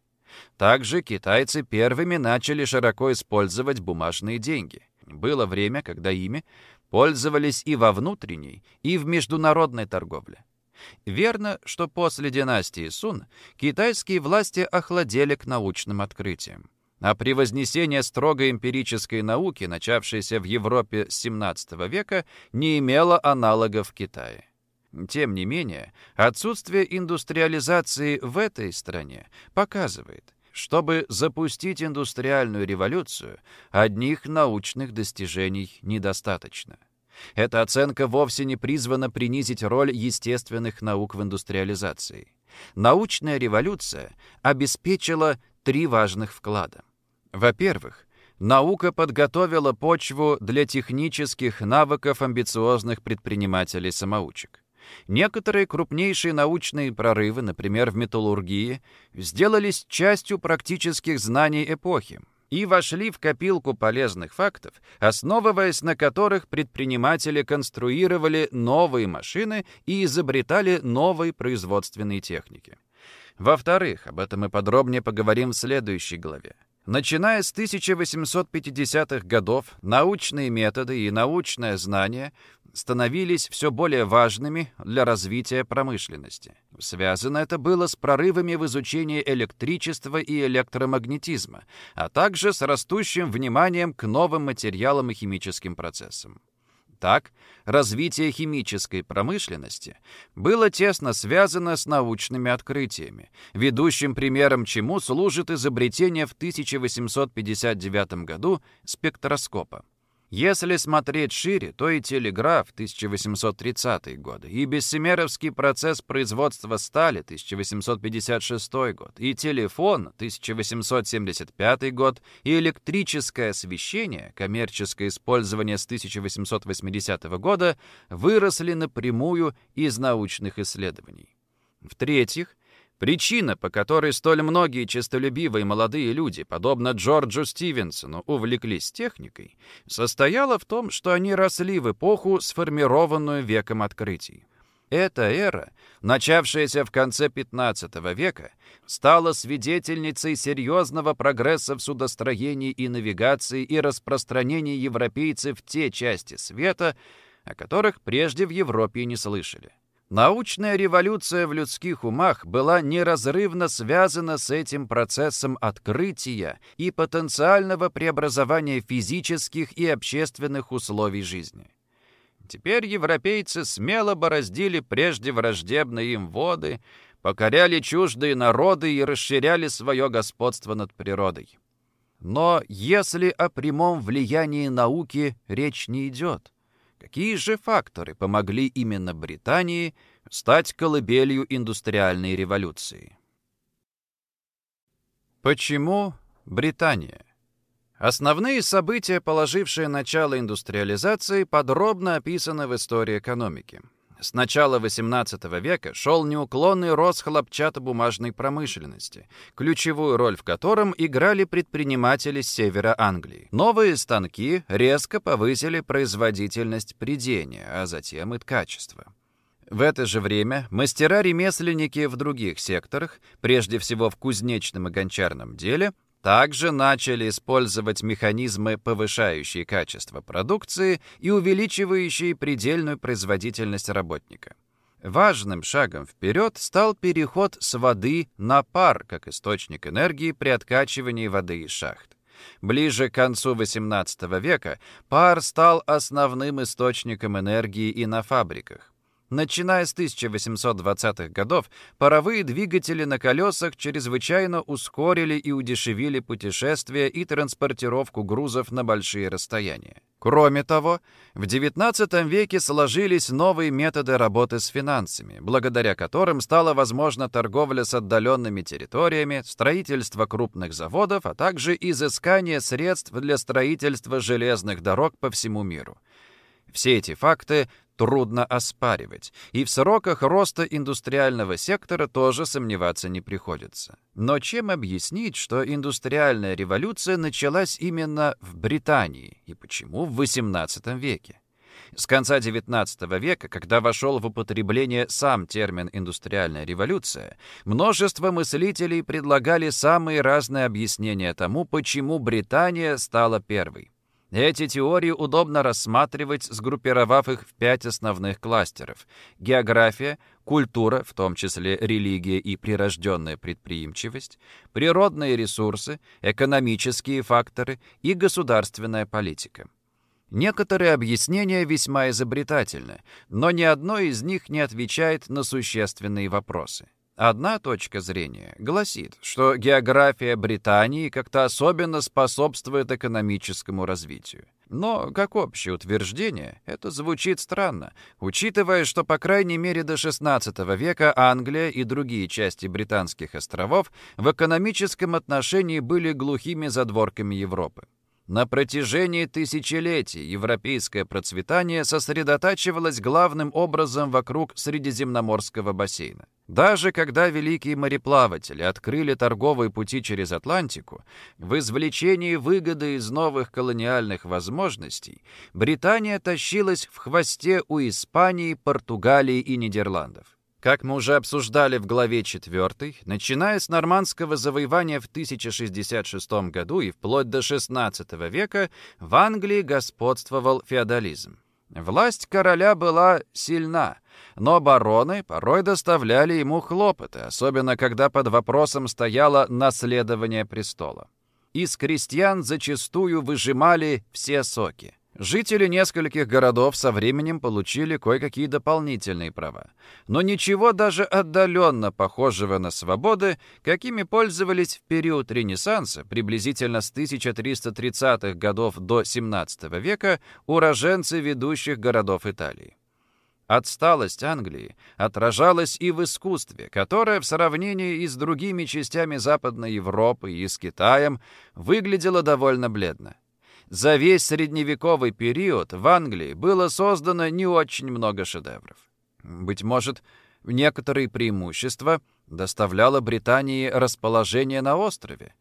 Также китайцы первыми начали широко использовать бумажные деньги. Было время, когда ими пользовались и во внутренней, и в международной торговле. Верно, что после династии Сун китайские власти охладели к научным открытиям. А при вознесении строго эмпирической науки, начавшейся в Европе с XVII века, не имело аналогов в Китае. Тем не менее, отсутствие индустриализации в этой стране показывает, чтобы запустить индустриальную революцию, одних научных достижений недостаточно. Эта оценка вовсе не призвана принизить роль естественных наук в индустриализации. Научная революция обеспечила три важных вклада. Во-первых, наука подготовила почву для технических навыков амбициозных предпринимателей-самоучек. Некоторые крупнейшие научные прорывы, например, в металлургии, сделались частью практических знаний эпохи и вошли в копилку полезных фактов, основываясь на которых предприниматели конструировали новые машины и изобретали новые производственные техники. Во-вторых, об этом мы подробнее поговорим в следующей главе. Начиная с 1850-х годов, научные методы и научное знание становились все более важными для развития промышленности. Связано это было с прорывами в изучении электричества и электромагнетизма, а также с растущим вниманием к новым материалам и химическим процессам. Так, развитие химической промышленности было тесно связано с научными открытиями, ведущим примером чему служит изобретение в 1859 году спектроскопа. Если смотреть шире, то и телеграф 1830 годы, и бессемеровский процесс производства стали 1856 год, и телефон 1875 год, и электрическое освещение, коммерческое использование с 1880 года выросли напрямую из научных исследований. В-третьих, Причина, по которой столь многие честолюбивые молодые люди, подобно Джорджу Стивенсону, увлеклись техникой, состояла в том, что они росли в эпоху, сформированную веком открытий. эта эра, начавшаяся в конце XV века, стала свидетельницей серьезного прогресса в судостроении и навигации и распространении европейцев в те части света, о которых прежде в Европе не слышали. Научная революция в людских умах была неразрывно связана с этим процессом открытия и потенциального преобразования физических и общественных условий жизни. Теперь европейцы смело бороздили прежде враждебные им воды, покоряли чуждые народы и расширяли свое господство над природой. Но если о прямом влиянии науки речь не идет, Какие же факторы помогли именно Британии стать колыбелью индустриальной революции? Почему Британия? Основные события, положившие начало индустриализации, подробно описаны в истории экономики. С начала XVIII века шел неуклонный рост хлопчатобумажной промышленности, ключевую роль в котором играли предприниматели с севера Англии. Новые станки резко повысили производительность придения, а затем и качество. В это же время мастера-ремесленники в других секторах, прежде всего в кузнечном и гончарном деле, также начали использовать механизмы, повышающие качество продукции и увеличивающие предельную производительность работника. Важным шагом вперед стал переход с воды на пар, как источник энергии при откачивании воды из шахт. Ближе к концу XVIII века пар стал основным источником энергии и на фабриках. Начиная с 1820-х годов, паровые двигатели на колесах чрезвычайно ускорили и удешевили путешествия и транспортировку грузов на большие расстояния. Кроме того, в XIX веке сложились новые методы работы с финансами, благодаря которым стала возможна торговля с отдаленными территориями, строительство крупных заводов, а также изыскание средств для строительства железных дорог по всему миру. Все эти факты трудно оспаривать, и в сроках роста индустриального сектора тоже сомневаться не приходится. Но чем объяснить, что индустриальная революция началась именно в Британии и почему в XVIII веке? С конца XIX века, когда вошел в употребление сам термин «индустриальная революция», множество мыслителей предлагали самые разные объяснения тому, почему Британия стала первой. Эти теории удобно рассматривать, сгруппировав их в пять основных кластеров. География, культура, в том числе религия и прирожденная предприимчивость, природные ресурсы, экономические факторы и государственная политика. Некоторые объяснения весьма изобретательны, но ни одно из них не отвечает на существенные вопросы. Одна точка зрения гласит, что география Британии как-то особенно способствует экономическому развитию. Но, как общее утверждение, это звучит странно, учитывая, что по крайней мере до XVI века Англия и другие части британских островов в экономическом отношении были глухими задворками Европы. На протяжении тысячелетий европейское процветание сосредотачивалось главным образом вокруг Средиземноморского бассейна. Даже когда великие мореплаватели открыли торговые пути через Атлантику, в извлечении выгоды из новых колониальных возможностей Британия тащилась в хвосте у Испании, Португалии и Нидерландов. Как мы уже обсуждали в главе 4, начиная с нормандского завоевания в 1066 году и вплоть до XVI века, в Англии господствовал феодализм. Власть короля была сильна, но бароны порой доставляли ему хлопоты, особенно когда под вопросом стояло наследование престола. Из крестьян зачастую выжимали все соки. Жители нескольких городов со временем получили кое-какие дополнительные права. Но ничего даже отдаленно похожего на свободы, какими пользовались в период Ренессанса, приблизительно с 1330-х годов до 17 века, уроженцы ведущих городов Италии. Отсталость Англии отражалась и в искусстве, которое в сравнении и с другими частями Западной Европы и с Китаем выглядело довольно бледно. За весь средневековый период в Англии было создано не очень много шедевров. Быть может, некоторые преимущества доставляло Британии расположение на острове.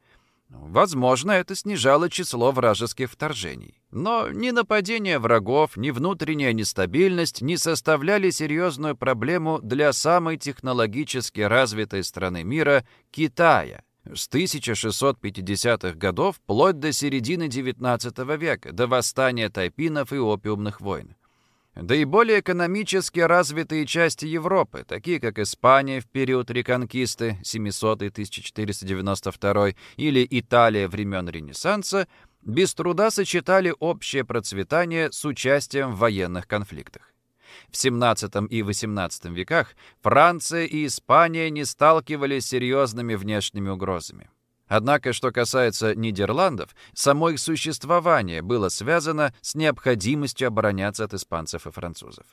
Возможно, это снижало число вражеских вторжений. Но ни нападение врагов, ни внутренняя нестабильность не составляли серьезную проблему для самой технологически развитой страны мира – Китая. С 1650-х годов вплоть до середины XIX века, до восстания тайпинов и опиумных войн да и более экономически развитые части Европы, такие как Испания в период Реконкисты 700-1492 или Италия времен Ренессанса, без труда сочетали общее процветание с участием в военных конфликтах. В XVII и XVIII веках Франция и Испания не сталкивались с серьезными внешними угрозами. Однако, что касается Нидерландов, само их существование было связано с необходимостью обороняться от испанцев и французов.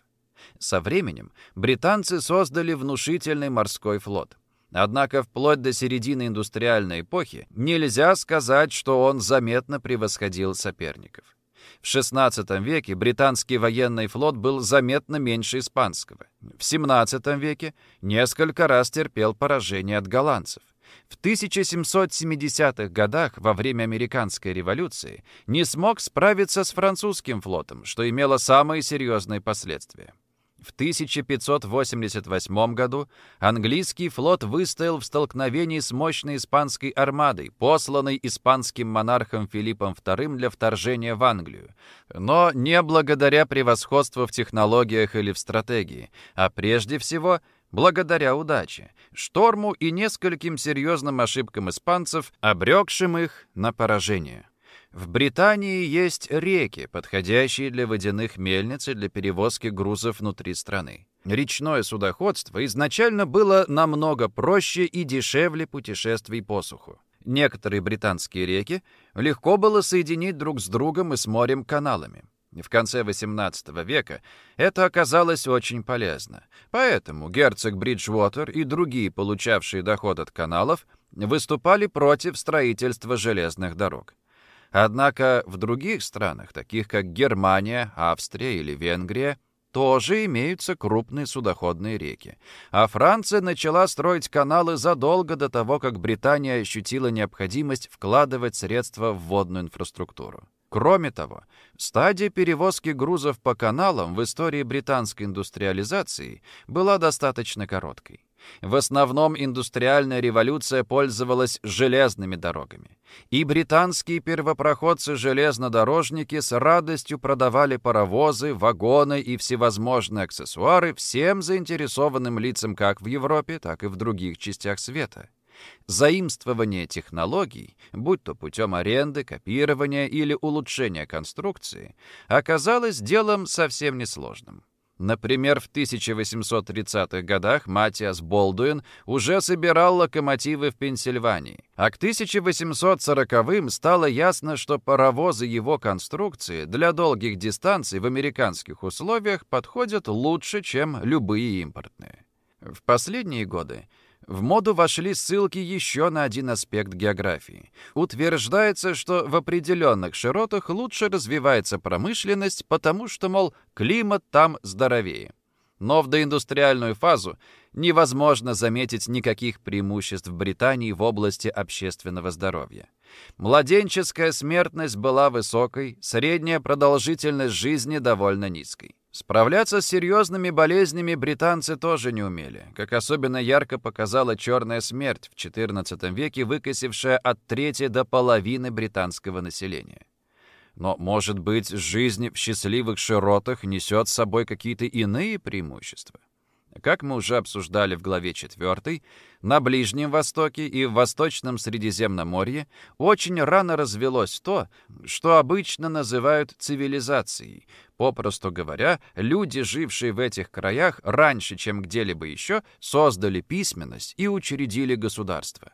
Со временем британцы создали внушительный морской флот. Однако вплоть до середины индустриальной эпохи нельзя сказать, что он заметно превосходил соперников. В XVI веке британский военный флот был заметно меньше испанского. В XVII веке несколько раз терпел поражение от голландцев. В 1770-х годах, во время Американской революции, не смог справиться с французским флотом, что имело самые серьезные последствия. В 1588 году английский флот выстоял в столкновении с мощной испанской армадой, посланной испанским монархом Филиппом II для вторжения в Англию. Но не благодаря превосходству в технологиях или в стратегии, а прежде всего – благодаря удаче, шторму и нескольким серьезным ошибкам испанцев, обрекшим их на поражение. В Британии есть реки, подходящие для водяных мельниц и для перевозки грузов внутри страны. Речное судоходство изначально было намного проще и дешевле путешествий по суху. Некоторые британские реки легко было соединить друг с другом и с морем каналами. В конце XVIII века это оказалось очень полезно. Поэтому герцог Бриджвотер и другие, получавшие доход от каналов, выступали против строительства железных дорог. Однако в других странах, таких как Германия, Австрия или Венгрия, тоже имеются крупные судоходные реки. А Франция начала строить каналы задолго до того, как Британия ощутила необходимость вкладывать средства в водную инфраструктуру. Кроме того, стадия перевозки грузов по каналам в истории британской индустриализации была достаточно короткой. В основном индустриальная революция пользовалась железными дорогами. И британские первопроходцы-железнодорожники с радостью продавали паровозы, вагоны и всевозможные аксессуары всем заинтересованным лицам как в Европе, так и в других частях света. Заимствование технологий, будь то путем аренды, копирования или улучшения конструкции, оказалось делом совсем несложным. Например, в 1830-х годах Матиас Болдуин уже собирал локомотивы в Пенсильвании, а к 1840-м стало ясно, что паровозы его конструкции для долгих дистанций в американских условиях подходят лучше, чем любые импортные. В последние годы в моду вошли ссылки еще на один аспект географии. Утверждается, что в определенных широтах лучше развивается промышленность, потому что, мол, климат там здоровее. Но в доиндустриальную фазу невозможно заметить никаких преимуществ Британии в области общественного здоровья. Младенческая смертность была высокой, средняя продолжительность жизни довольно низкой. Справляться с серьезными болезнями британцы тоже не умели, как особенно ярко показала черная смерть в XIV веке, выкосившая от трети до половины британского населения. Но, может быть, жизнь в счастливых широтах несет с собой какие-то иные преимущества? Как мы уже обсуждали в главе 4, на Ближнем Востоке и в Восточном Средиземноморье очень рано развелось то, что обычно называют цивилизацией. Попросту говоря, люди, жившие в этих краях раньше, чем где-либо еще, создали письменность и учредили государство.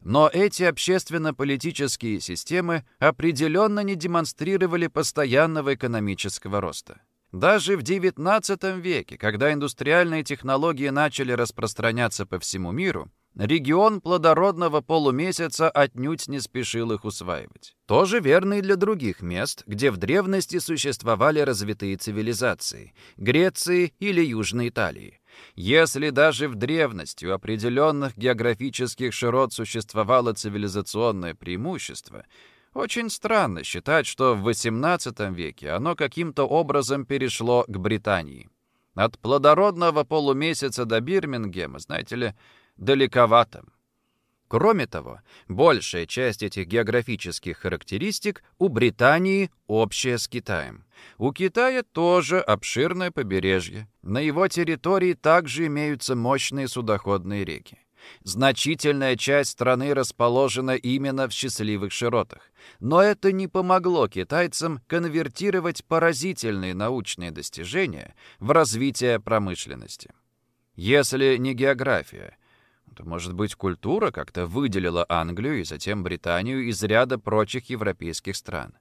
Но эти общественно-политические системы определенно не демонстрировали постоянного экономического роста. Даже в XIX веке, когда индустриальные технологии начали распространяться по всему миру, регион плодородного полумесяца отнюдь не спешил их усваивать. Тоже верно и для других мест, где в древности существовали развитые цивилизации – Греции или Южной Италии. Если даже в древности у определенных географических широт существовало цивилизационное преимущество, очень странно считать, что в XVIII веке оно каким-то образом перешло к Британии. От плодородного полумесяца до Бирмингема, знаете ли, далековато. Кроме того, большая часть этих географических характеристик у Британии общая с Китаем. У Китая тоже обширное побережье. На его территории также имеются мощные судоходные реки. Значительная часть страны расположена именно в счастливых широтах. Но это не помогло китайцам конвертировать поразительные научные достижения в развитие промышленности. Если не география, то, может быть, культура как-то выделила Англию и затем Британию из ряда прочих европейских стран.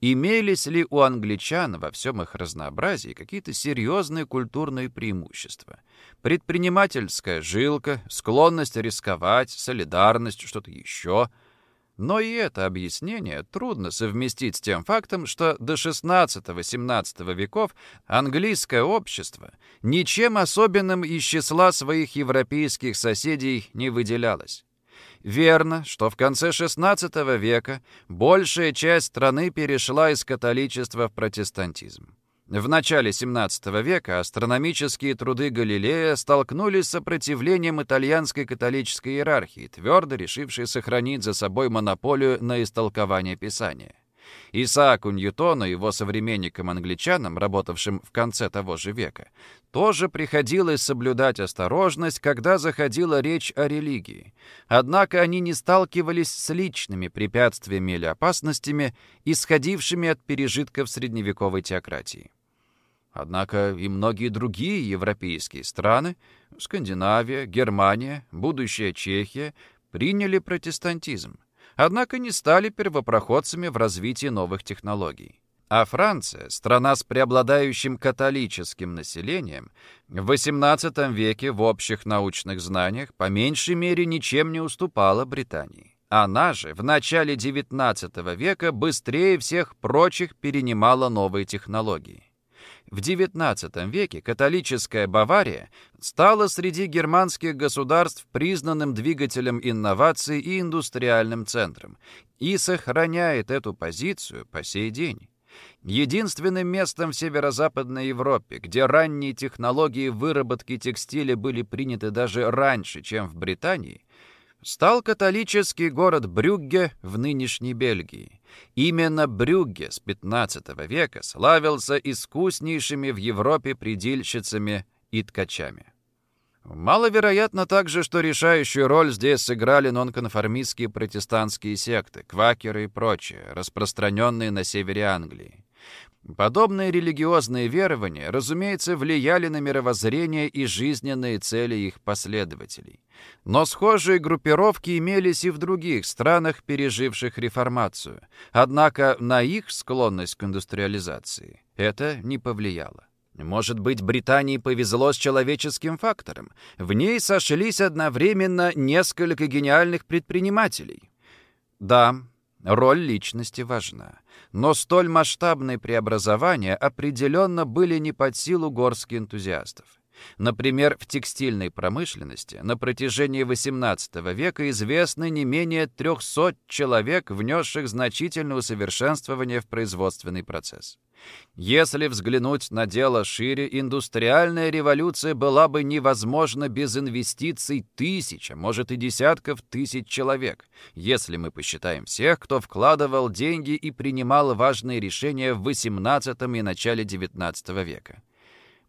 Имелись ли у англичан во всем их разнообразии какие-то серьезные культурные преимущества? Предпринимательская жилка, склонность рисковать, солидарность, что-то еще – но и это объяснение трудно совместить с тем фактом, что до XVI-XVII веков английское общество ничем особенным из числа своих европейских соседей не выделялось. Верно, что в конце XVI века большая часть страны перешла из католичества в протестантизм. В начале XVII века астрономические труды Галилея столкнулись с сопротивлением итальянской католической иерархии, твердо решившей сохранить за собой монополию на истолкование Писания. Исааку Ньютону, его современникам-англичанам, работавшим в конце того же века, тоже приходилось соблюдать осторожность, когда заходила речь о религии. Однако они не сталкивались с личными препятствиями или опасностями, исходившими от пережитков средневековой теократии. Однако и многие другие европейские страны, Скандинавия, Германия, будущая Чехия, приняли протестантизм однако не стали первопроходцами в развитии новых технологий. А Франция, страна с преобладающим католическим населением, в XVIII веке в общих научных знаниях по меньшей мере ничем не уступала Британии. Она же в начале XIX века быстрее всех прочих перенимала новые технологии. В XIX веке католическая Бавария стала среди германских государств признанным двигателем инноваций и индустриальным центром и сохраняет эту позицию по сей день. Единственным местом в северо-западной Европе, где ранние технологии выработки текстиля были приняты даже раньше, чем в Британии, стал католический город Брюгге в нынешней Бельгии. Именно Брюгге с XV века славился искуснейшими в Европе предельщицами и ткачами. Маловероятно также, что решающую роль здесь сыграли нонконформистские протестантские секты, квакеры и прочие, распространенные на севере Англии. Подобные религиозные верования, разумеется, влияли на мировоззрение и жизненные цели их последователей. Но схожие группировки имелись и в других странах, переживших реформацию. Однако на их склонность к индустриализации это не повлияло. Может быть, Британии повезло с человеческим фактором. В ней сошлись одновременно несколько гениальных предпринимателей. Да, роль личности важна. Но столь масштабные преобразования определенно были не под силу горских энтузиастов. Например, в текстильной промышленности на протяжении XVIII века известны не менее 300 человек, внесших значительное усовершенствование в производственный процесс. Если взглянуть на дело шире, индустриальная революция была бы невозможна без инвестиций тысяч, а может и десятков тысяч человек, если мы посчитаем всех, кто вкладывал деньги и принимал важные решения в XVIII и начале XIX века.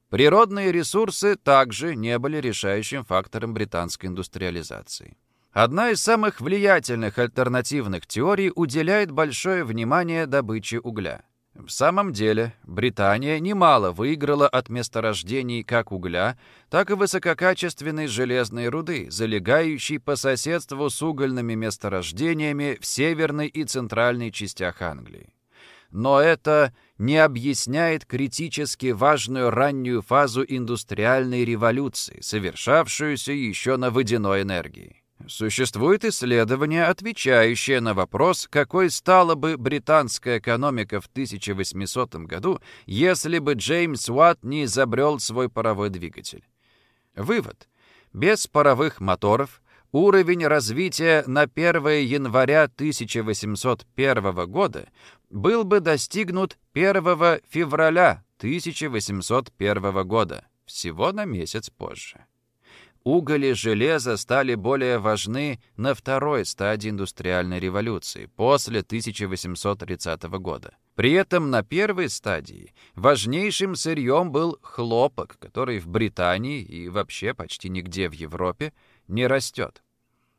Природные ресурсы также не были решающим фактором британской индустриализации. Одна из самых влиятельных альтернативных теорий уделяет большое внимание добыче угля. В самом деле, Британия немало выиграла от месторождений как угля, так и высококачественной железной руды, залегающей по соседству с угольными месторождениями в северной и центральной частях Англии. Но это не объясняет критически важную раннюю фазу индустриальной революции, совершавшуюся еще на водяной энергии. Существует исследование, отвечающее на вопрос, какой стала бы британская экономика в 1800 году, если бы Джеймс Уатт не изобрел свой паровой двигатель. Вывод. Без паровых моторов уровень развития на 1 января 1801 года был бы достигнут 1 февраля 1801 года, всего на месяц позже. Уголь и железо стали более важны на второй стадии индустриальной революции, после 1830 года. При этом на первой стадии важнейшим сырьем был хлопок, который в Британии и вообще почти нигде в Европе не растет.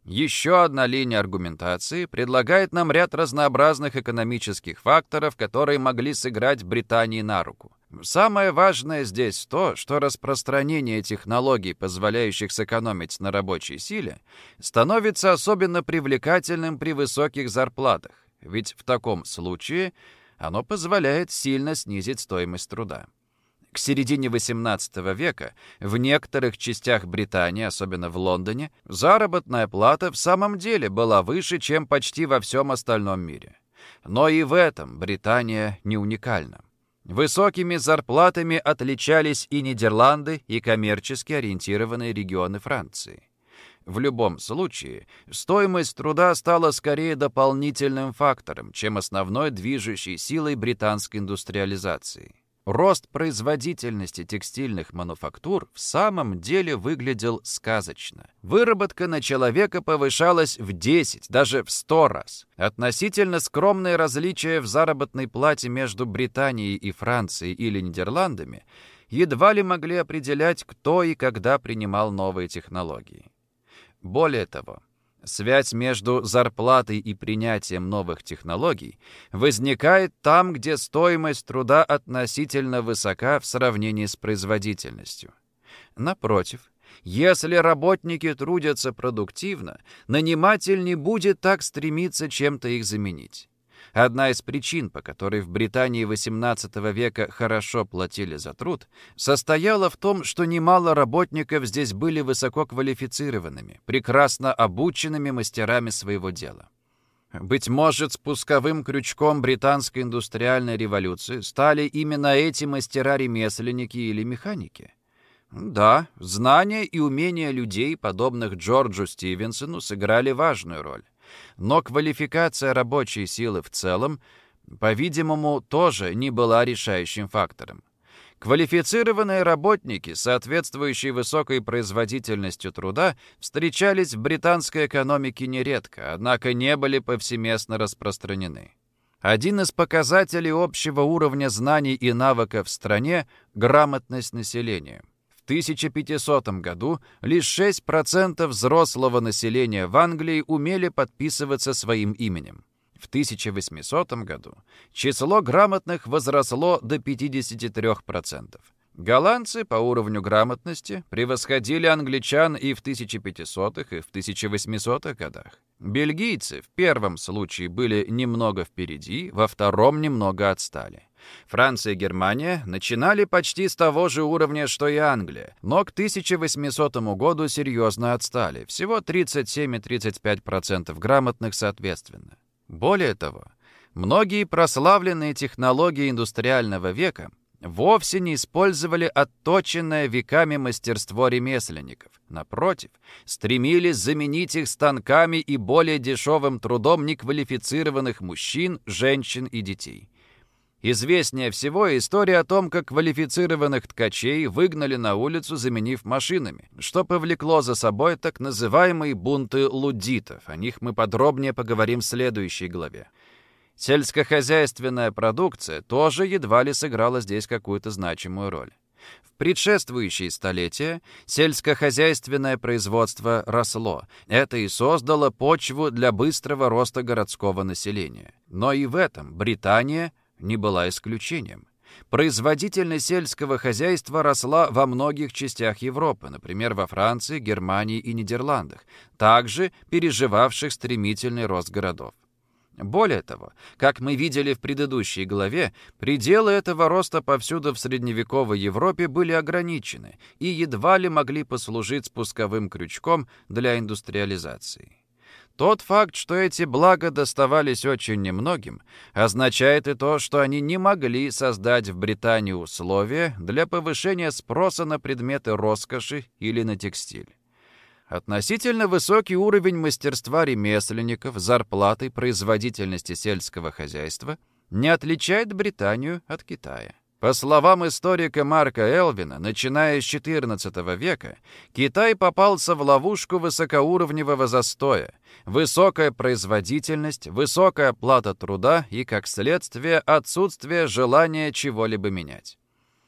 Еще одна линия аргументации предлагает нам ряд разнообразных экономических факторов, которые могли сыграть Британии на руку. Самое важное здесь то, что распространение технологий, позволяющих сэкономить на рабочей силе, становится особенно привлекательным при высоких зарплатах, ведь в таком случае оно позволяет сильно снизить стоимость труда. К середине XVIII века в некоторых частях Британии, особенно в Лондоне, заработная плата в самом деле была выше, чем почти во всем остальном мире. Но и в этом Британия не уникальна. Высокими зарплатами отличались и Нидерланды, и коммерчески ориентированные регионы Франции. В любом случае, стоимость труда стала скорее дополнительным фактором, чем основной движущей силой британской индустриализации. Рост производительности текстильных мануфактур в самом деле выглядел сказочно. Выработка на человека повышалась в 10, даже в 100 раз. Относительно скромные различия в заработной плате между Британией и Францией или Нидерландами едва ли могли определять, кто и когда принимал новые технологии. Более того, Связь между зарплатой и принятием новых технологий возникает там, где стоимость труда относительно высока в сравнении с производительностью. Напротив, если работники трудятся продуктивно, наниматель не будет так стремиться чем-то их заменить. Одна из причин, по которой в Британии XVIII века хорошо платили за труд, состояла в том, что немало работников здесь были высококвалифицированными, прекрасно обученными мастерами своего дела. Быть может, спусковым крючком британской индустриальной революции стали именно эти мастера-ремесленники или механики. Да, знания и умения людей, подобных Джорджу Стивенсону, сыграли важную роль. Но квалификация рабочей силы в целом, по-видимому, тоже не была решающим фактором. Квалифицированные работники, соответствующие высокой производительностью труда, встречались в британской экономике нередко, однако не были повсеместно распространены. Один из показателей общего уровня знаний и навыков в стране – грамотность населения – 1500 году лишь 6% взрослого населения в Англии умели подписываться своим именем. В 1800 году число грамотных возросло до 53%. Голландцы по уровню грамотности превосходили англичан и в 1500-х, и в 1800-х годах. Бельгийцы в первом случае были немного впереди, во втором немного отстали. Франция и Германия начинали почти с того же уровня, что и Англия, но к 1800 году серьезно отстали, всего 37 и 35% грамотных соответственно. Более того, многие прославленные технологии индустриального века вовсе не использовали отточенное веками мастерство ремесленников. Напротив, стремились заменить их станками и более дешевым трудом неквалифицированных мужчин, женщин и детей. Известнее всего история о том, как квалифицированных ткачей выгнали на улицу, заменив машинами, что повлекло за собой так называемые бунты лудитов. О них мы подробнее поговорим в следующей главе. Сельскохозяйственная продукция тоже едва ли сыграла здесь какую-то значимую роль. В предшествующие столетия сельскохозяйственное производство росло. Это и создало почву для быстрого роста городского населения. Но и в этом Британия – не была исключением. Производительность сельского хозяйства росла во многих частях Европы, например, во Франции, Германии и Нидерландах, также переживавших стремительный рост городов. Более того, как мы видели в предыдущей главе, пределы этого роста повсюду в средневековой Европе были ограничены и едва ли могли послужить спусковым крючком для индустриализации. Тот факт, что эти блага доставались очень немногим, означает и то, что они не могли создать в Британии условия для повышения спроса на предметы роскоши или на текстиль. Относительно высокий уровень мастерства ремесленников, зарплаты, производительности сельского хозяйства не отличает Британию от Китая. По словам историка Марка Элвина, начиная с XIV века, Китай попался в ловушку высокоуровневого застоя, высокая производительность, высокая плата труда и, как следствие, отсутствие желания чего-либо менять.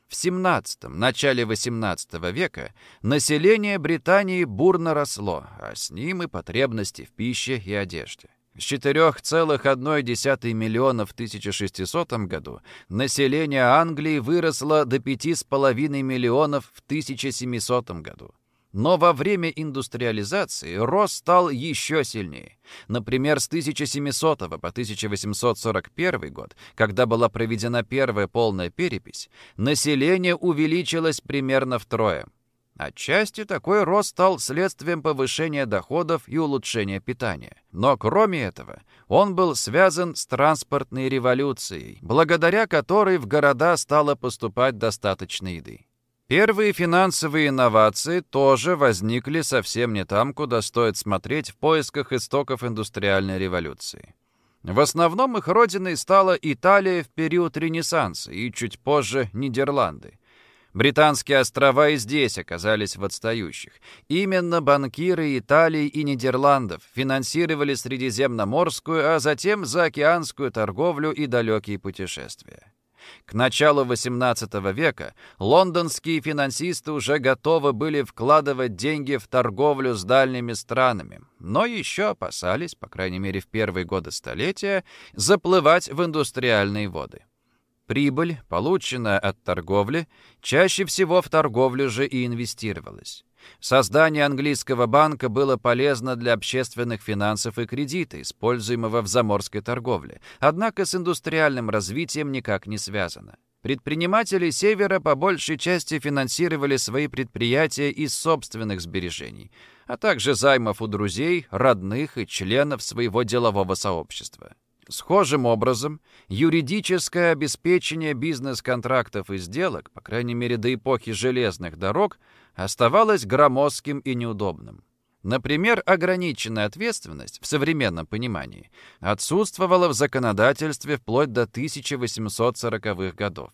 В XVII, начале XVIII века население Британии бурно росло, а с ним и потребности в пище и одежде. С 4,1 миллиона в 1600 году население Англии выросло до 5,5 миллионов в 1700 году. Но во время индустриализации рост стал еще сильнее. Например, с 1700 по 1841 год, когда была проведена первая полная перепись, население увеличилось примерно втрое. Отчасти такой рост стал следствием повышения доходов и улучшения питания. Но кроме этого, он был связан с транспортной революцией, благодаря которой в города стало поступать достаточно еды. Первые финансовые инновации тоже возникли совсем не там, куда стоит смотреть в поисках истоков индустриальной революции. В основном их родиной стала Италия в период Ренессанса и чуть позже Нидерланды. Британские острова и здесь оказались в отстающих. Именно банкиры Италии и Нидерландов финансировали средиземноморскую, а затем заокеанскую торговлю и далекие путешествия. К началу XVIII века лондонские финансисты уже готовы были вкладывать деньги в торговлю с дальними странами, но еще опасались, по крайней мере в первые годы столетия, заплывать в индустриальные воды. Прибыль, полученная от торговли, чаще всего в торговлю же и инвестировалась. Создание английского банка было полезно для общественных финансов и кредита, используемого в заморской торговле, однако с индустриальным развитием никак не связано. Предприниматели Севера по большей части финансировали свои предприятия из собственных сбережений, а также займов у друзей, родных и членов своего делового сообщества. Схожим образом, юридическое обеспечение бизнес-контрактов и сделок, по крайней мере до эпохи железных дорог, оставалось громоздким и неудобным. Например, ограниченная ответственность в современном понимании отсутствовала в законодательстве вплоть до 1840-х годов.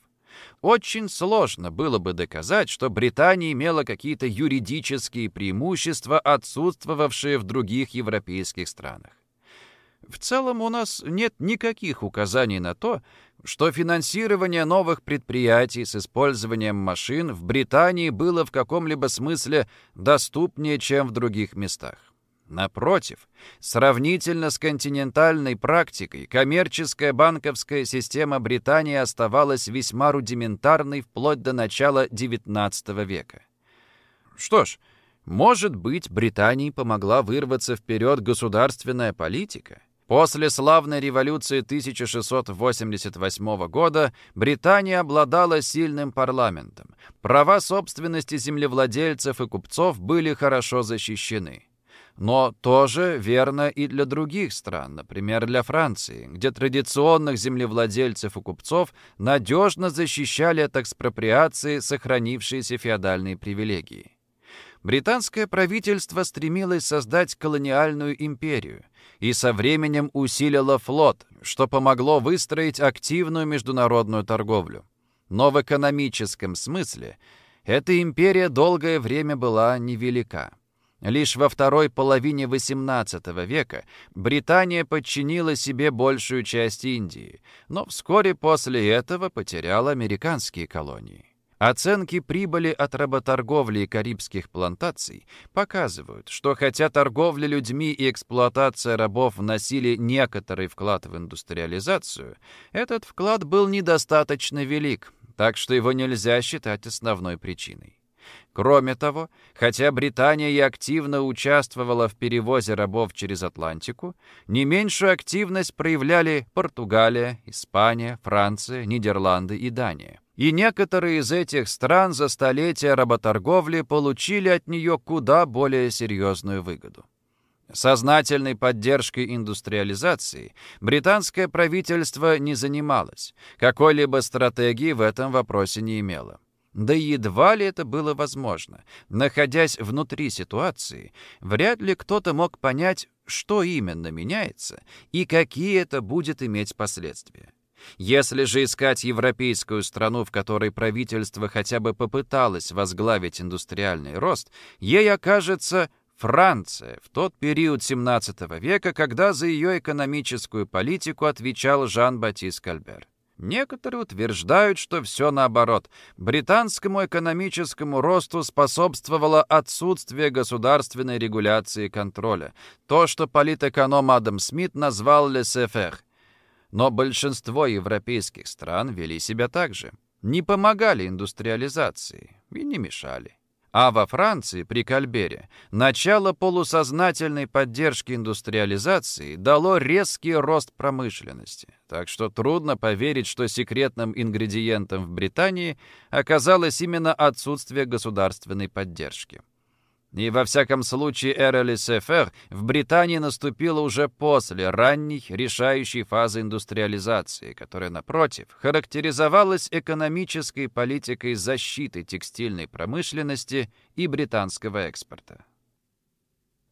Очень сложно было бы доказать, что Британия имела какие-то юридические преимущества, отсутствовавшие в других европейских странах. В целом у нас нет никаких указаний на то, что финансирование новых предприятий с использованием машин в Британии было в каком-либо смысле доступнее, чем в других местах. Напротив, сравнительно с континентальной практикой, коммерческая банковская система Британии оставалась весьма рудиментарной вплоть до начала XIX века. Что ж, может быть, Британии помогла вырваться вперед государственная политика? После славной революции 1688 года Британия обладала сильным парламентом. Права собственности землевладельцев и купцов были хорошо защищены. Но тоже верно и для других стран, например, для Франции, где традиционных землевладельцев и купцов надежно защищали от экспроприации сохранившиеся феодальные привилегии. Британское правительство стремилось создать колониальную империю и со временем усилило флот, что помогло выстроить активную международную торговлю. Но в экономическом смысле эта империя долгое время была невелика. Лишь во второй половине XVIII века Британия подчинила себе большую часть Индии, но вскоре после этого потеряла американские колонии. Оценки прибыли от работорговли карибских плантаций показывают, что хотя торговля людьми и эксплуатация рабов вносили некоторый вклад в индустриализацию, этот вклад был недостаточно велик, так что его нельзя считать основной причиной. Кроме того, хотя Британия и активно участвовала в перевозе рабов через Атлантику, не меньшую активность проявляли Португалия, Испания, Франция, Нидерланды и Дания. И некоторые из этих стран за столетия работорговли получили от нее куда более серьезную выгоду. Сознательной поддержкой индустриализации британское правительство не занималось, какой-либо стратегии в этом вопросе не имело. Да едва ли это было возможно. Находясь внутри ситуации, вряд ли кто-то мог понять, что именно меняется и какие это будет иметь последствия. Если же искать европейскую страну, в которой правительство хотя бы попыталось возглавить индустриальный рост, ей окажется Франция в тот период XVII века, когда за ее экономическую политику отвечал Жан-Батист Кальбер. Некоторые утверждают, что все наоборот. Британскому экономическому росту способствовало отсутствие государственной регуляции и контроля. То, что политэконом Адам Смит назвал «лесефер». Но большинство европейских стран вели себя так же. Не помогали индустриализации и не мешали. А во Франции при Кальбере начало полусознательной поддержки индустриализации дало резкий рост промышленности. Так что трудно поверить, что секретным ингредиентом в Британии оказалось именно отсутствие государственной поддержки. И во всяком случае эра Лисефер в Британии наступила уже после ранней решающей фазы индустриализации, которая, напротив, характеризовалась экономической политикой защиты текстильной промышленности и британского экспорта.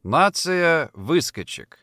Нация выскочек.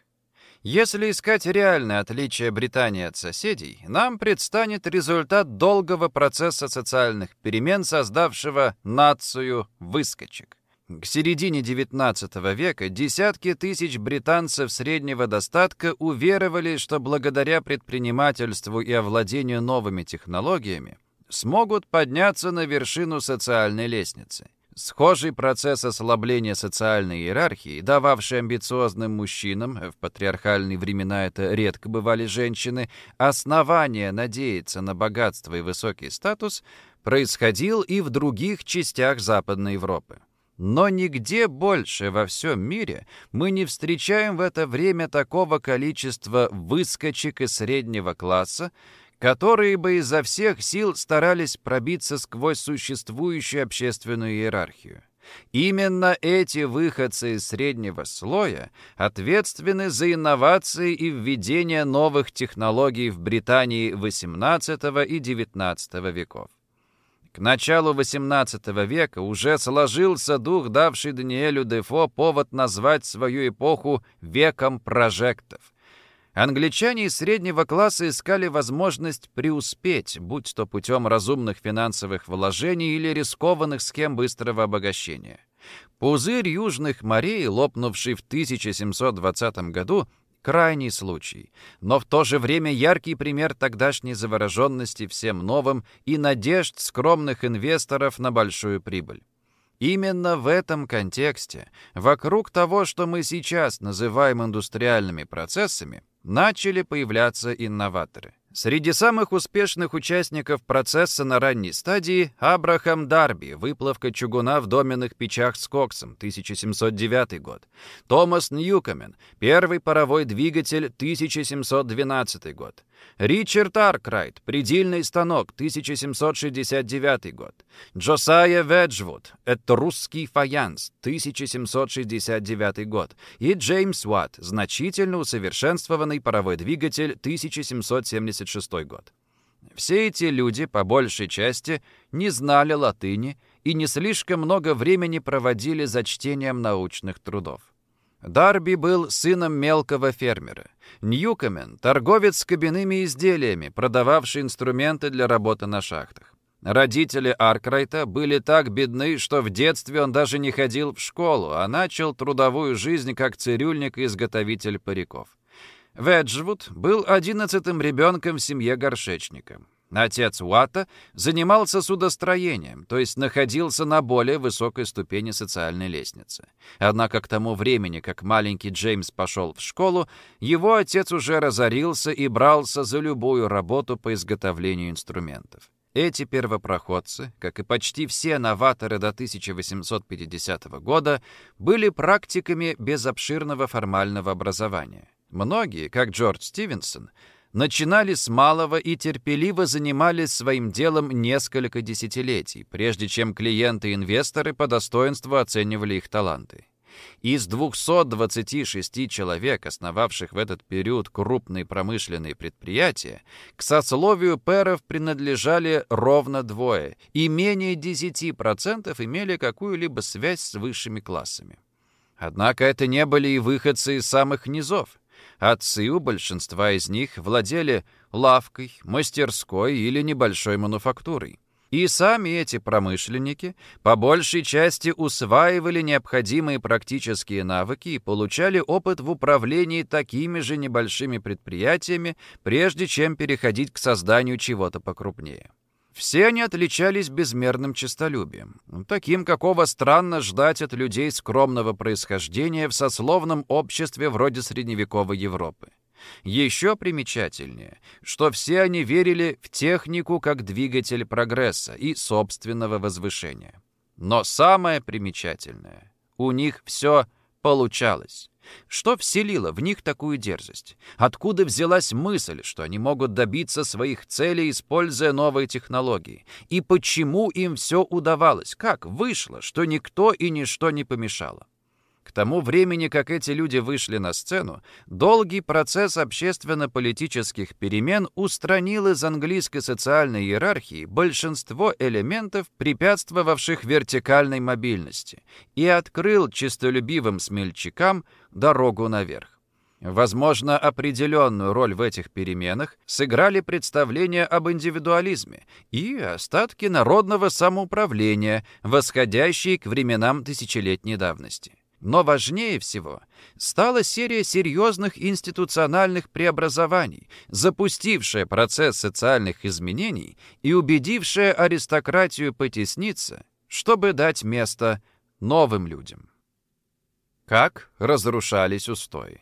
Если искать реальное отличие Британии от соседей, нам предстанет результат долгого процесса социальных перемен, создавшего нацию выскочек. К середине XIX века десятки тысяч британцев среднего достатка уверовали, что благодаря предпринимательству и овладению новыми технологиями смогут подняться на вершину социальной лестницы. Схожий процесс ослабления социальной иерархии, дававший амбициозным мужчинам, в патриархальные времена это редко бывали женщины, основания надеяться на богатство и высокий статус, происходил и в других частях Западной Европы. Но нигде больше во всем мире мы не встречаем в это время такого количества выскочек из среднего класса, которые бы изо всех сил старались пробиться сквозь существующую общественную иерархию. Именно эти выходцы из среднего слоя ответственны за инновации и введение новых технологий в Британии XVIII и XIX веков. К началу XVIII века уже сложился дух, давший Даниэлю Дефо повод назвать свою эпоху «веком прожектов». Англичане из среднего класса искали возможность преуспеть, будь то путем разумных финансовых вложений или рискованных схем быстрого обогащения. Пузырь южных морей, лопнувший в 1720 году, крайний случай, но в то же время яркий пример тогдашней завороженности всем новым и надежд скромных инвесторов на большую прибыль. Именно в этом контексте, вокруг того, что мы сейчас называем индустриальными процессами, начали появляться инноваторы. Среди самых успешных участников процесса на ранней стадии Абрахам Дарби, выплавка чугуна в доменных печах с коксом, 1709 год. Томас Ньюкомен, первый паровой двигатель, 1712 год. Ричард Аркрайт, предельный станок, 1769 год. Джосайя Веджвуд, это русский фаянс, 1769 год. И Джеймс Уатт, значительно усовершенствованный паровой двигатель, 1776 год. Все эти люди, по большей части, не знали латыни и не слишком много времени проводили за чтением научных трудов. Дарби был сыном мелкого фермера. Ньюкомен – торговец с кабинными изделиями, продававший инструменты для работы на шахтах. Родители Аркрайта были так бедны, что в детстве он даже не ходил в школу, а начал трудовую жизнь как цирюльник и изготовитель париков. Веджвуд был одиннадцатым ребенком в семье горшечника. Отец Уатта занимался судостроением, то есть находился на более высокой ступени социальной лестницы. Однако к тому времени, как маленький Джеймс пошел в школу, его отец уже разорился и брался за любую работу по изготовлению инструментов. Эти первопроходцы, как и почти все новаторы до 1850 года, были практиками без обширного формального образования. Многие, как Джордж Стивенсон, начинали с малого и терпеливо занимались своим делом несколько десятилетий, прежде чем клиенты и инвесторы по достоинству оценивали их таланты. Из 226 человек, основавших в этот период крупные промышленные предприятия, к сословию перов принадлежали ровно двое, и менее 10% имели какую-либо связь с высшими классами. Однако это не были и выходцы из самых низов. Отцы у большинства из них владели лавкой, мастерской или небольшой мануфактурой. И сами эти промышленники по большей части усваивали необходимые практические навыки и получали опыт в управлении такими же небольшими предприятиями, прежде чем переходить к созданию чего-то покрупнее. Все они отличались безмерным честолюбием, таким, какого странно ждать от людей скромного происхождения в сословном обществе вроде средневековой Европы. Еще примечательнее, что все они верили в технику как двигатель прогресса и собственного возвышения. Но самое примечательное, у них все получалось. Что вселило в них такую дерзость? Откуда взялась мысль, что они могут добиться своих целей, используя новые технологии? И почему им все удавалось? Как вышло, что никто и ничто не помешало? К тому времени, как эти люди вышли на сцену, долгий процесс общественно-политических перемен устранил из английской социальной иерархии большинство элементов, препятствовавших вертикальной мобильности, и открыл честолюбивым смельчакам дорогу наверх. Возможно, определенную роль в этих переменах сыграли представления об индивидуализме и остатки народного самоуправления, восходящие к временам тысячелетней давности. Но важнее всего стала серия серьезных институциональных преобразований, запустившая процесс социальных изменений и убедившая аристократию потесниться, чтобы дать место новым людям. Как разрушались устои?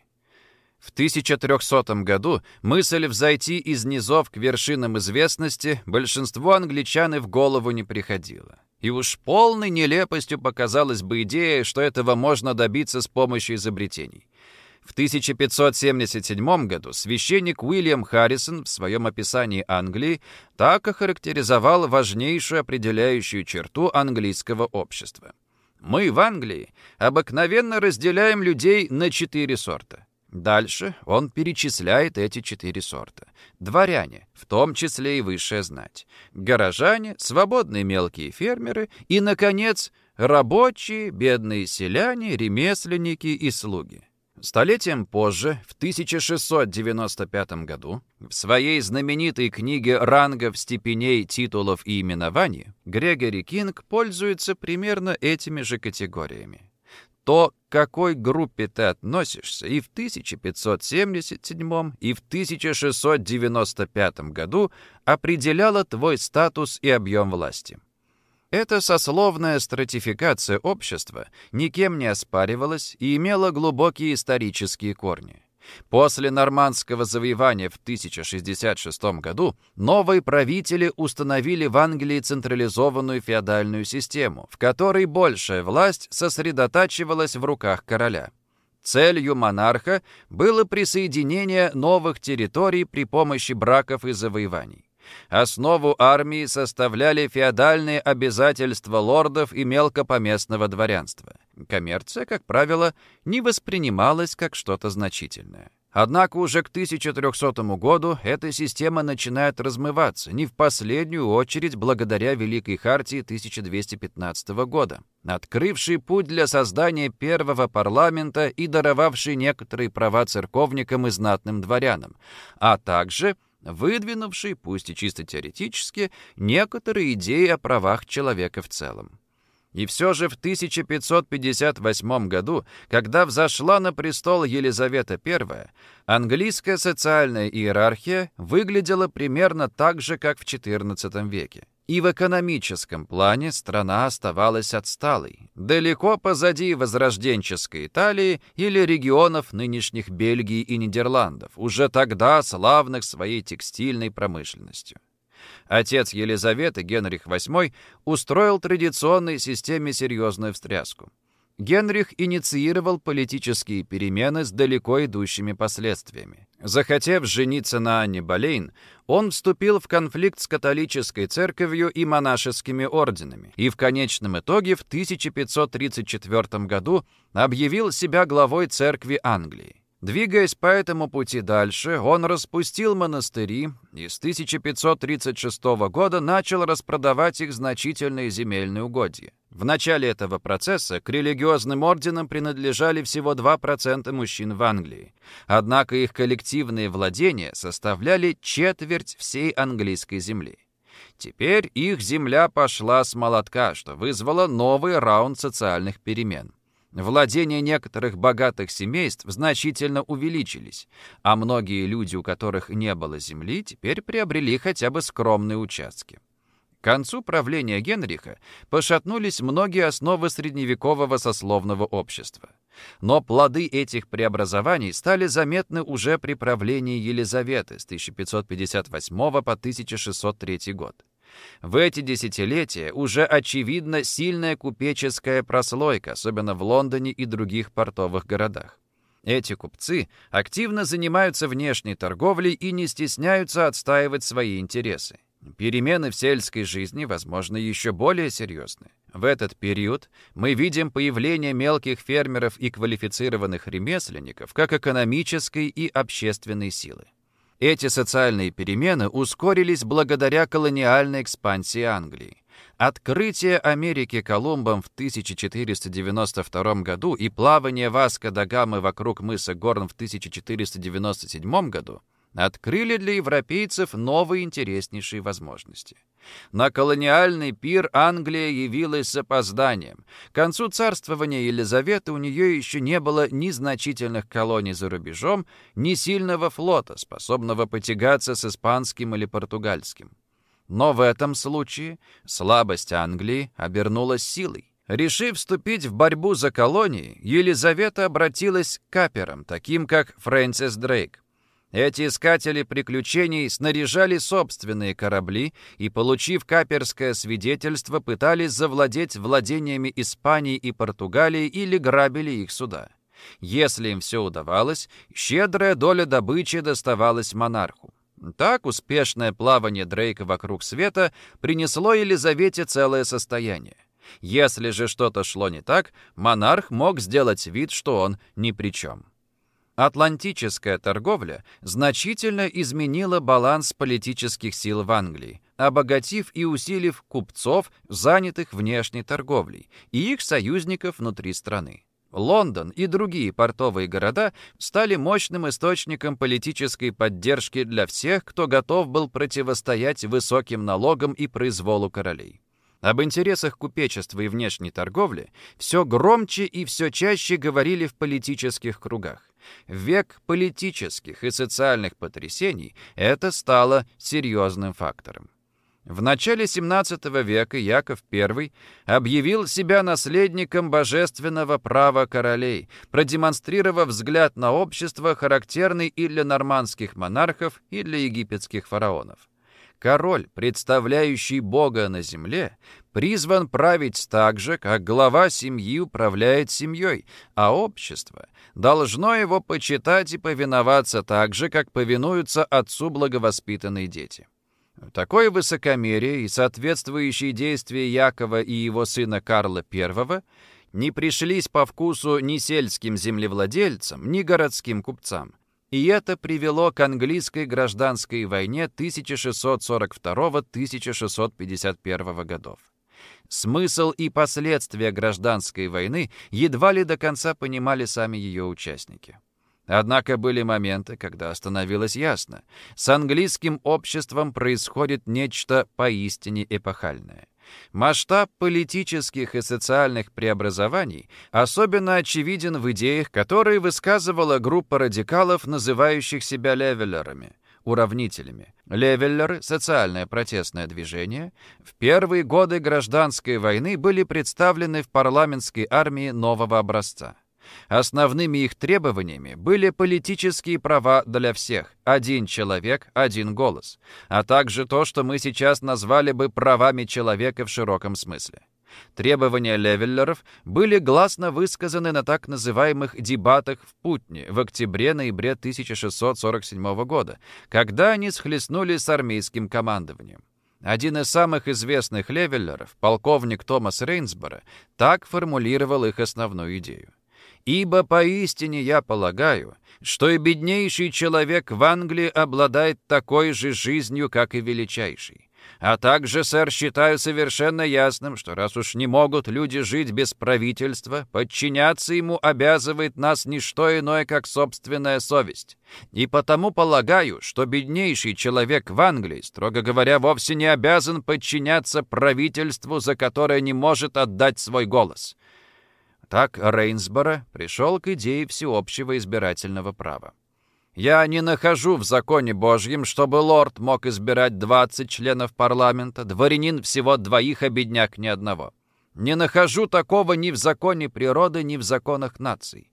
В 1300 году мысль взойти из низов к вершинам известности большинству англичан и в голову не приходила. И уж полной нелепостью показалась бы идея, что этого можно добиться с помощью изобретений. В 1577 году священник Уильям Харрисон в своем описании Англии так охарактеризовал важнейшую определяющую черту английского общества. «Мы в Англии обыкновенно разделяем людей на четыре сорта. Дальше он перечисляет эти четыре сорта. Дворяне, в том числе и высшая знать. Горожане, свободные мелкие фермеры и, наконец, рабочие, бедные селяне, ремесленники и слуги. Столетием позже, в 1695 году, в своей знаменитой книге «Рангов, степеней, титулов и именований» Грегори Кинг пользуется примерно этими же категориями то, к какой группе ты относишься, и в 1577 и в 1695 году определяло твой статус и объем власти. Эта сословная стратификация общества никем не оспаривалась и имела глубокие исторические корни. После нормандского завоевания в 1066 году новые правители установили в Англии централизованную феодальную систему, в которой большая власть сосредотачивалась в руках короля. Целью монарха было присоединение новых территорий при помощи браков и завоеваний. Основу армии составляли феодальные обязательства лордов и мелкопоместного дворянства. Коммерция, как правило, не воспринималась как что-то значительное. Однако уже к 1300 году эта система начинает размываться, не в последнюю очередь благодаря Великой Хартии 1215 года, открывшей путь для создания первого парламента и даровавшей некоторые права церковникам и знатным дворянам, а также – выдвинувший, пусть и чисто теоретически, некоторые идеи о правах человека в целом. И все же в 1558 году, когда взошла на престол Елизавета I, английская социальная иерархия выглядела примерно так же, как в XIV веке. И в экономическом плане страна оставалась отсталой, далеко позади возрожденческой Италии или регионов нынешних Бельгии и Нидерландов, уже тогда славных своей текстильной промышленностью. Отец Елизаветы, Генрих VIII, устроил традиционной системе серьезную встряску. Генрих инициировал политические перемены с далеко идущими последствиями. Захотев жениться на Анне Болейн, он вступил в конфликт с католической церковью и монашескими орденами и в конечном итоге в 1534 году объявил себя главой церкви Англии. Двигаясь по этому пути дальше, он распустил монастыри и с 1536 года начал распродавать их значительные земельные угодья. В начале этого процесса к религиозным орденам принадлежали всего 2% мужчин в Англии. Однако их коллективные владения составляли четверть всей английской земли. Теперь их земля пошла с молотка, что вызвало новый раунд социальных перемен. Владения некоторых богатых семейств значительно увеличились, а многие люди, у которых не было земли, теперь приобрели хотя бы скромные участки. К концу правления Генриха пошатнулись многие основы средневекового сословного общества. Но плоды этих преобразований стали заметны уже при правлении Елизаветы с 1558 по 1603 год. В эти десятилетия уже очевидна сильная купеческая прослойка, особенно в Лондоне и других портовых городах. Эти купцы активно занимаются внешней торговлей и не стесняются отстаивать свои интересы. Перемены в сельской жизни, возможно, еще более серьезны. В этот период мы видим появление мелких фермеров и квалифицированных ремесленников как экономической и общественной силы. Эти социальные перемены ускорились благодаря колониальной экспансии Англии. Открытие Америки Колумбом в 1492 году и плавание Васко да Гамы вокруг мыса Горн в 1497 году открыли для европейцев новые интереснейшие возможности. На колониальный пир Англия явилась с опозданием. К концу царствования Елизаветы у нее еще не было ни значительных колоний за рубежом, ни сильного флота, способного потягаться с испанским или португальским. Но в этом случае слабость Англии обернулась силой. Решив вступить в борьбу за колонии, Елизавета обратилась к каперам, таким как Фрэнсис Дрейк. Эти искатели приключений снаряжали собственные корабли и, получив каперское свидетельство, пытались завладеть владениями Испании и Португалии или грабили их суда. Если им все удавалось, щедрая доля добычи доставалась монарху. Так успешное плавание Дрейка вокруг света принесло Елизавете целое состояние. Если же что-то шло не так, монарх мог сделать вид, что он ни при чем. Атлантическая торговля значительно изменила баланс политических сил в Англии, обогатив и усилив купцов, занятых внешней торговлей, и их союзников внутри страны. Лондон и другие портовые города стали мощным источником политической поддержки для всех, кто готов был противостоять высоким налогам и произволу королей. Об интересах купечества и внешней торговли все громче и все чаще говорили в политических кругах. Век политических и социальных потрясений это стало серьезным фактором. В начале XVII века Яков I объявил себя наследником божественного права королей, продемонстрировав взгляд на общество, характерный и для нормандских монархов, и для египетских фараонов. Король, представляющий Бога на земле, призван править так же, как глава семьи управляет семьей, а общество должно его почитать и повиноваться так же, как повинуются отцу благовоспитанные дети. Такое высокомерие и соответствующие действия Якова и его сына Карла I не пришлись по вкусу ни сельским землевладельцам, ни городским купцам. И это привело к английской гражданской войне 1642-1651 годов. Смысл и последствия гражданской войны едва ли до конца понимали сами ее участники. Однако были моменты, когда становилось ясно, с английским обществом происходит нечто поистине эпохальное. Масштаб политических и социальных преобразований особенно очевиден в идеях, которые высказывала группа радикалов, называющих себя левелерами, уравнителями. Левеллеры, социальное протестное движение, в первые годы гражданской войны были представлены в парламентской армии нового образца. Основными их требованиями были политические права для всех, один человек, один голос, а также то, что мы сейчас назвали бы правами человека в широком смысле. Требования левеллеров были гласно высказаны на так называемых «дебатах в Путне» в октябре-ноябре 1647 года, когда они схлестнулись с армейским командованием. Один из самых известных левеллеров, полковник Томас Рейнсборо, так формулировал их основную идею. «Ибо поистине я полагаю, что и беднейший человек в Англии обладает такой же жизнью, как и величайший. А также, сэр, считаю совершенно ясным, что раз уж не могут люди жить без правительства, подчиняться ему обязывает нас не что иное, как собственная совесть. И потому полагаю, что беднейший человек в Англии, строго говоря, вовсе не обязан подчиняться правительству, за которое не может отдать свой голос». Так Рейнсборо пришел к идее всеобщего избирательного права. Я не нахожу в законе Божьем, чтобы лорд мог избирать 20 членов парламента, дворянин всего двоих, а бедняк ни одного. Не нахожу такого ни в законе природы, ни в законах наций.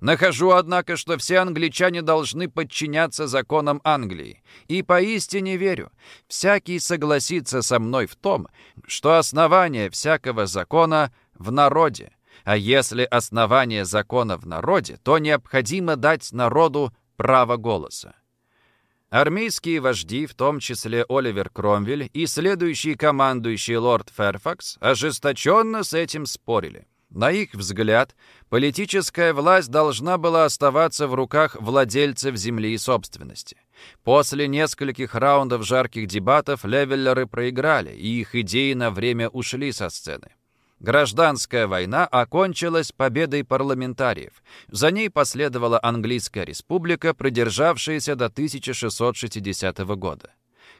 Нахожу, однако, что все англичане должны подчиняться законам Англии. И поистине верю, всякий согласится со мной в том, что основание всякого закона в народе. А если основание закона в народе, то необходимо дать народу право голоса. Армейские вожди, в том числе Оливер Кромвель и следующий командующий лорд Ферфакс, ожесточенно с этим спорили. На их взгляд, политическая власть должна была оставаться в руках владельцев земли и собственности. После нескольких раундов жарких дебатов левеллеры проиграли, и их идеи на время ушли со сцены. Гражданская война окончилась победой парламентариев. За ней последовала Английская республика, продержавшаяся до 1660 года.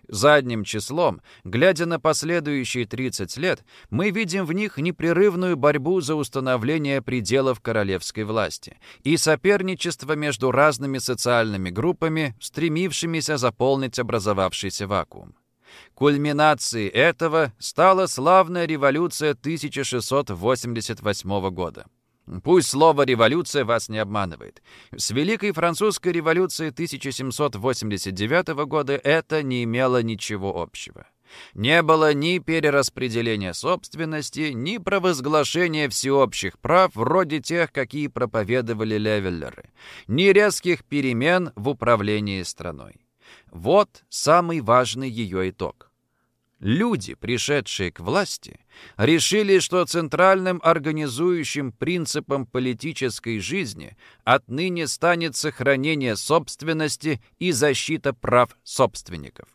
Задним числом, глядя на последующие 30 лет, мы видим в них непрерывную борьбу за установление пределов королевской власти и соперничество между разными социальными группами, стремившимися заполнить образовавшийся вакуум. Кульминацией этого стала славная революция 1688 года. Пусть слово «революция» вас не обманывает. С Великой Французской революцией 1789 года это не имело ничего общего. Не было ни перераспределения собственности, ни провозглашения всеобщих прав, вроде тех, какие проповедовали левеллеры, ни резких перемен в управлении страной. Вот самый важный ее итог. Люди, пришедшие к власти, решили, что центральным организующим принципом политической жизни отныне станет сохранение собственности и защита прав собственников.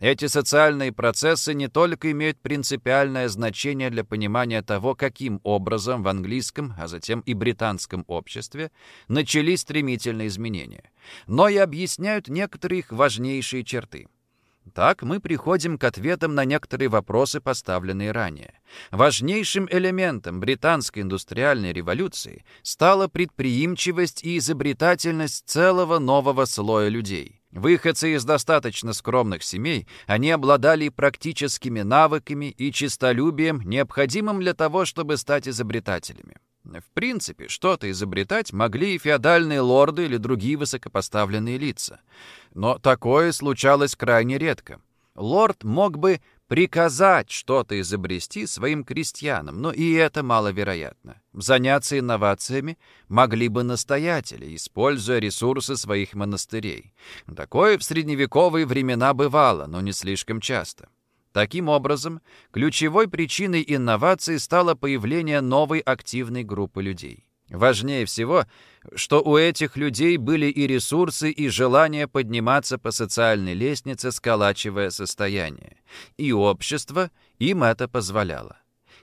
Эти социальные процессы не только имеют принципиальное значение для понимания того, каким образом в английском, а затем и британском обществе начались стремительные изменения, но и объясняют некоторые их важнейшие черты. Так мы приходим к ответам на некоторые вопросы, поставленные ранее. Важнейшим элементом британской индустриальной революции стала предприимчивость и изобретательность целого нового слоя людей. Выходцы из достаточно скромных семей, они обладали практическими навыками и честолюбием, необходимым для того, чтобы стать изобретателями. В принципе, что-то изобретать могли и феодальные лорды или другие высокопоставленные лица. Но такое случалось крайне редко. Лорд мог бы приказать что-то изобрести своим крестьянам, но и это маловероятно. Заняться инновациями могли бы настоятели, используя ресурсы своих монастырей. Такое в средневековые времена бывало, но не слишком часто. Таким образом, ключевой причиной инноваций стало появление новой активной группы людей. Важнее всего, что у этих людей были и ресурсы, и желание подниматься по социальной лестнице, сколачивая состояние. И общество им это позволяло.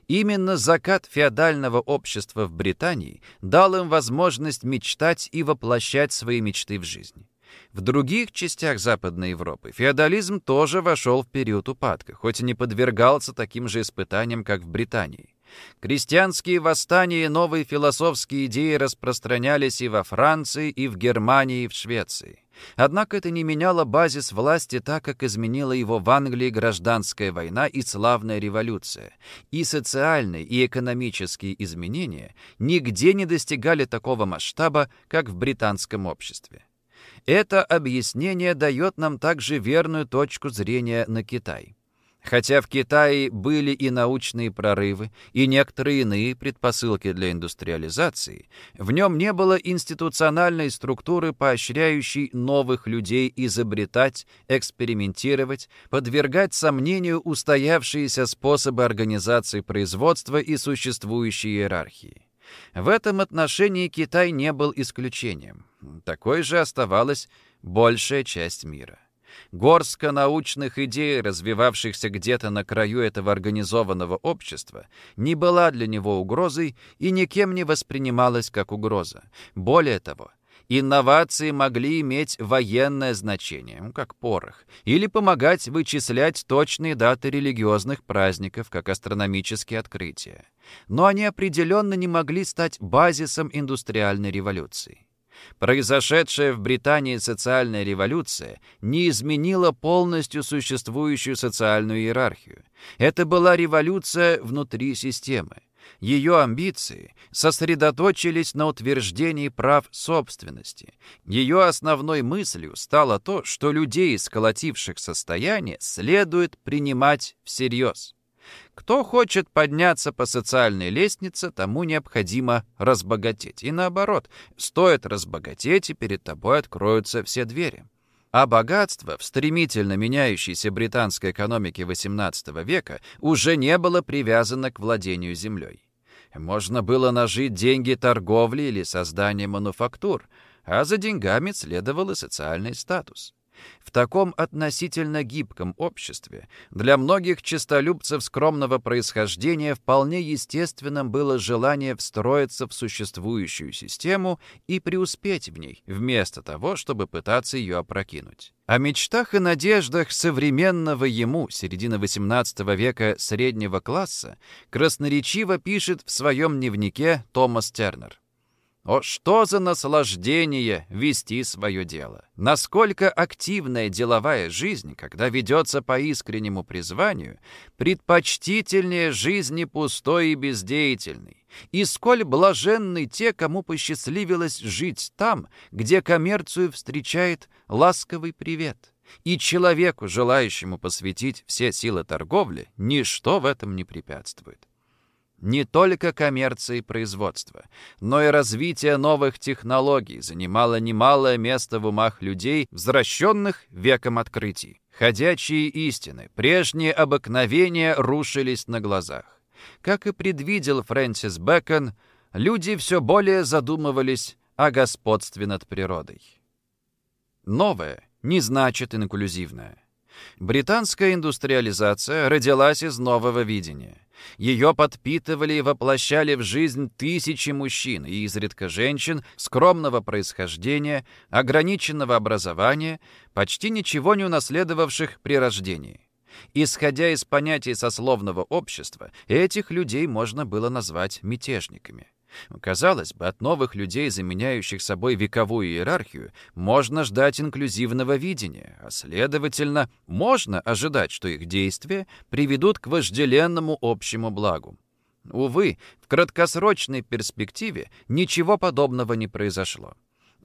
Именно закат феодального общества в Британии дал им возможность мечтать и воплощать свои мечты в жизнь. В других частях Западной Европы феодализм тоже вошел в период упадка, хоть и не подвергался таким же испытаниям, как в Британии. Крестьянские восстания и новые философские идеи распространялись и во Франции, и в Германии, и в Швеции. Однако это не меняло базис власти так, как изменила его в Англии гражданская война и славная революция. И социальные, и экономические изменения нигде не достигали такого масштаба, как в британском обществе. Это объяснение дает нам также верную точку зрения на Китай. Хотя в Китае были и научные прорывы, и некоторые иные предпосылки для индустриализации, в нем не было институциональной структуры, поощряющей новых людей изобретать, экспериментировать, подвергать сомнению устоявшиеся способы организации производства и существующие иерархии. В этом отношении Китай не был исключением. Такой же оставалась большая часть мира. Горстка научных идей, развивавшихся где-то на краю этого организованного общества, не была для него угрозой и никем не воспринималась как угроза. Более того, инновации могли иметь военное значение, ну, как порох, или помогать вычислять точные даты религиозных праздников, как астрономические открытия. Но они определенно не могли стать базисом индустриальной революции. Произошедшая в Британии социальная революция не изменила полностью существующую социальную иерархию. Это была революция внутри системы. Ее амбиции сосредоточились на утверждении прав собственности. Ее основной мыслью стало то, что людей, сколотивших состояние, следует принимать всерьез. Кто хочет подняться по социальной лестнице, тому необходимо разбогатеть. И наоборот, стоит разбогатеть, и перед тобой откроются все двери. А богатство в стремительно меняющейся британской экономике XVIII века уже не было привязано к владению землей. Можно было нажить деньги торговли или создания мануфактур, а за деньгами следовал и социальный статус. В таком относительно гибком обществе для многих честолюбцев скромного происхождения вполне естественным было желание встроиться в существующую систему и преуспеть в ней, вместо того, чтобы пытаться ее опрокинуть. О мечтах и надеждах современного ему, середины XVIII века среднего класса, красноречиво пишет в своем дневнике Томас Тернер. О, что за наслаждение вести свое дело! Насколько активная деловая жизнь, когда ведется по искреннему призванию, предпочтительнее жизни пустой и бездеятельной. И сколь блаженны те, кому посчастливилось жить там, где коммерцию встречает ласковый привет. И человеку, желающему посвятить все силы торговли, ничто в этом не препятствует не только коммерция и производство, но и развитие новых технологий занимало немалое место в умах людей, возвращенных веком открытий. Ходячие истины, прежние обыкновения рушились на глазах. Как и предвидел Фрэнсис Бэкон, люди все более задумывались о господстве над природой. Новое не значит инклюзивное. Британская индустриализация родилась из нового видения. Ее подпитывали и воплощали в жизнь тысячи мужчин и изредка женщин скромного происхождения, ограниченного образования, почти ничего не унаследовавших при рождении. Исходя из понятий сословного общества, этих людей можно было назвать мятежниками. Казалось бы, от новых людей, заменяющих собой вековую иерархию, можно ждать инклюзивного видения, а следовательно, можно ожидать, что их действия приведут к вожделенному общему благу. Увы, в краткосрочной перспективе ничего подобного не произошло.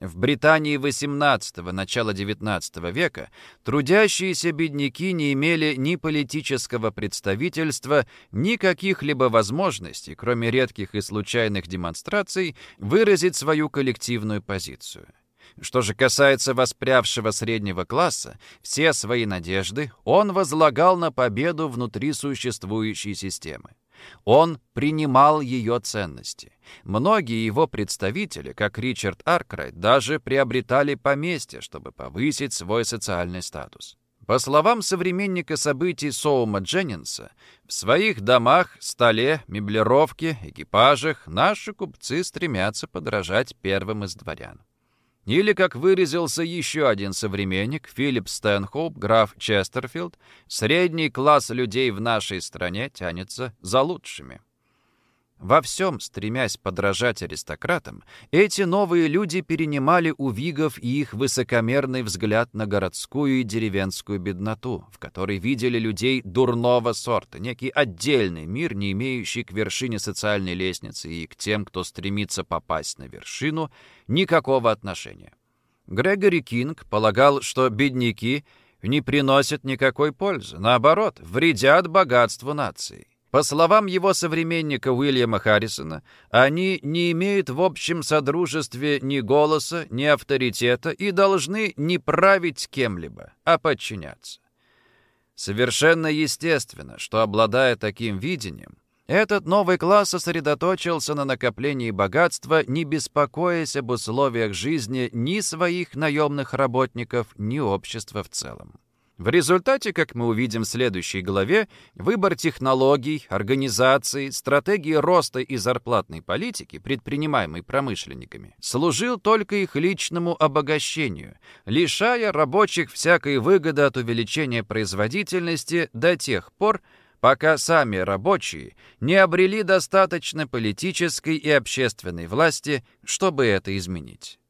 В Британии XVIII – начала XIX века трудящиеся бедняки не имели ни политического представительства, ни каких-либо возможностей, кроме редких и случайных демонстраций, выразить свою коллективную позицию. Что же касается воспрявшего среднего класса, все свои надежды он возлагал на победу внутри существующей системы. Он принимал ее ценности. Многие его представители, как Ричард Аркрайт, даже приобретали поместье, чтобы повысить свой социальный статус. По словам современника событий Соума Дженнинса, в своих домах, столе, меблировке, экипажах наши купцы стремятся подражать первым из дворян. Или, как выразился еще один современник, Филипп Стэнхоуп, граф Честерфилд, средний класс людей в нашей стране тянется за лучшими. Во всем, стремясь подражать аристократам, эти новые люди перенимали у вигов и их высокомерный взгляд на городскую и деревенскую бедноту, в которой видели людей дурного сорта, некий отдельный мир, не имеющий к вершине социальной лестницы и к тем, кто стремится попасть на вершину, никакого отношения. Грегори Кинг полагал, что бедняки не приносят никакой пользы. Наоборот, вредят богатству нации. По словам его современника Уильяма Харрисона, они не имеют в общем содружестве ни голоса, ни авторитета и должны не править кем-либо, а подчиняться. Совершенно естественно, что, обладая таким видением, этот новый класс сосредоточился на накоплении богатства, не беспокоясь об условиях жизни ни своих наемных работников, ни общества в целом. В результате, как мы увидим в следующей главе, выбор технологий, организации, стратегии роста и зарплатной политики, предпринимаемой промышленниками, служил только их личному обогащению, лишая рабочих всякой выгоды от увеличения производительности до тех пор, пока сами рабочие не обрели достаточно политической и общественной власти, чтобы это изменить.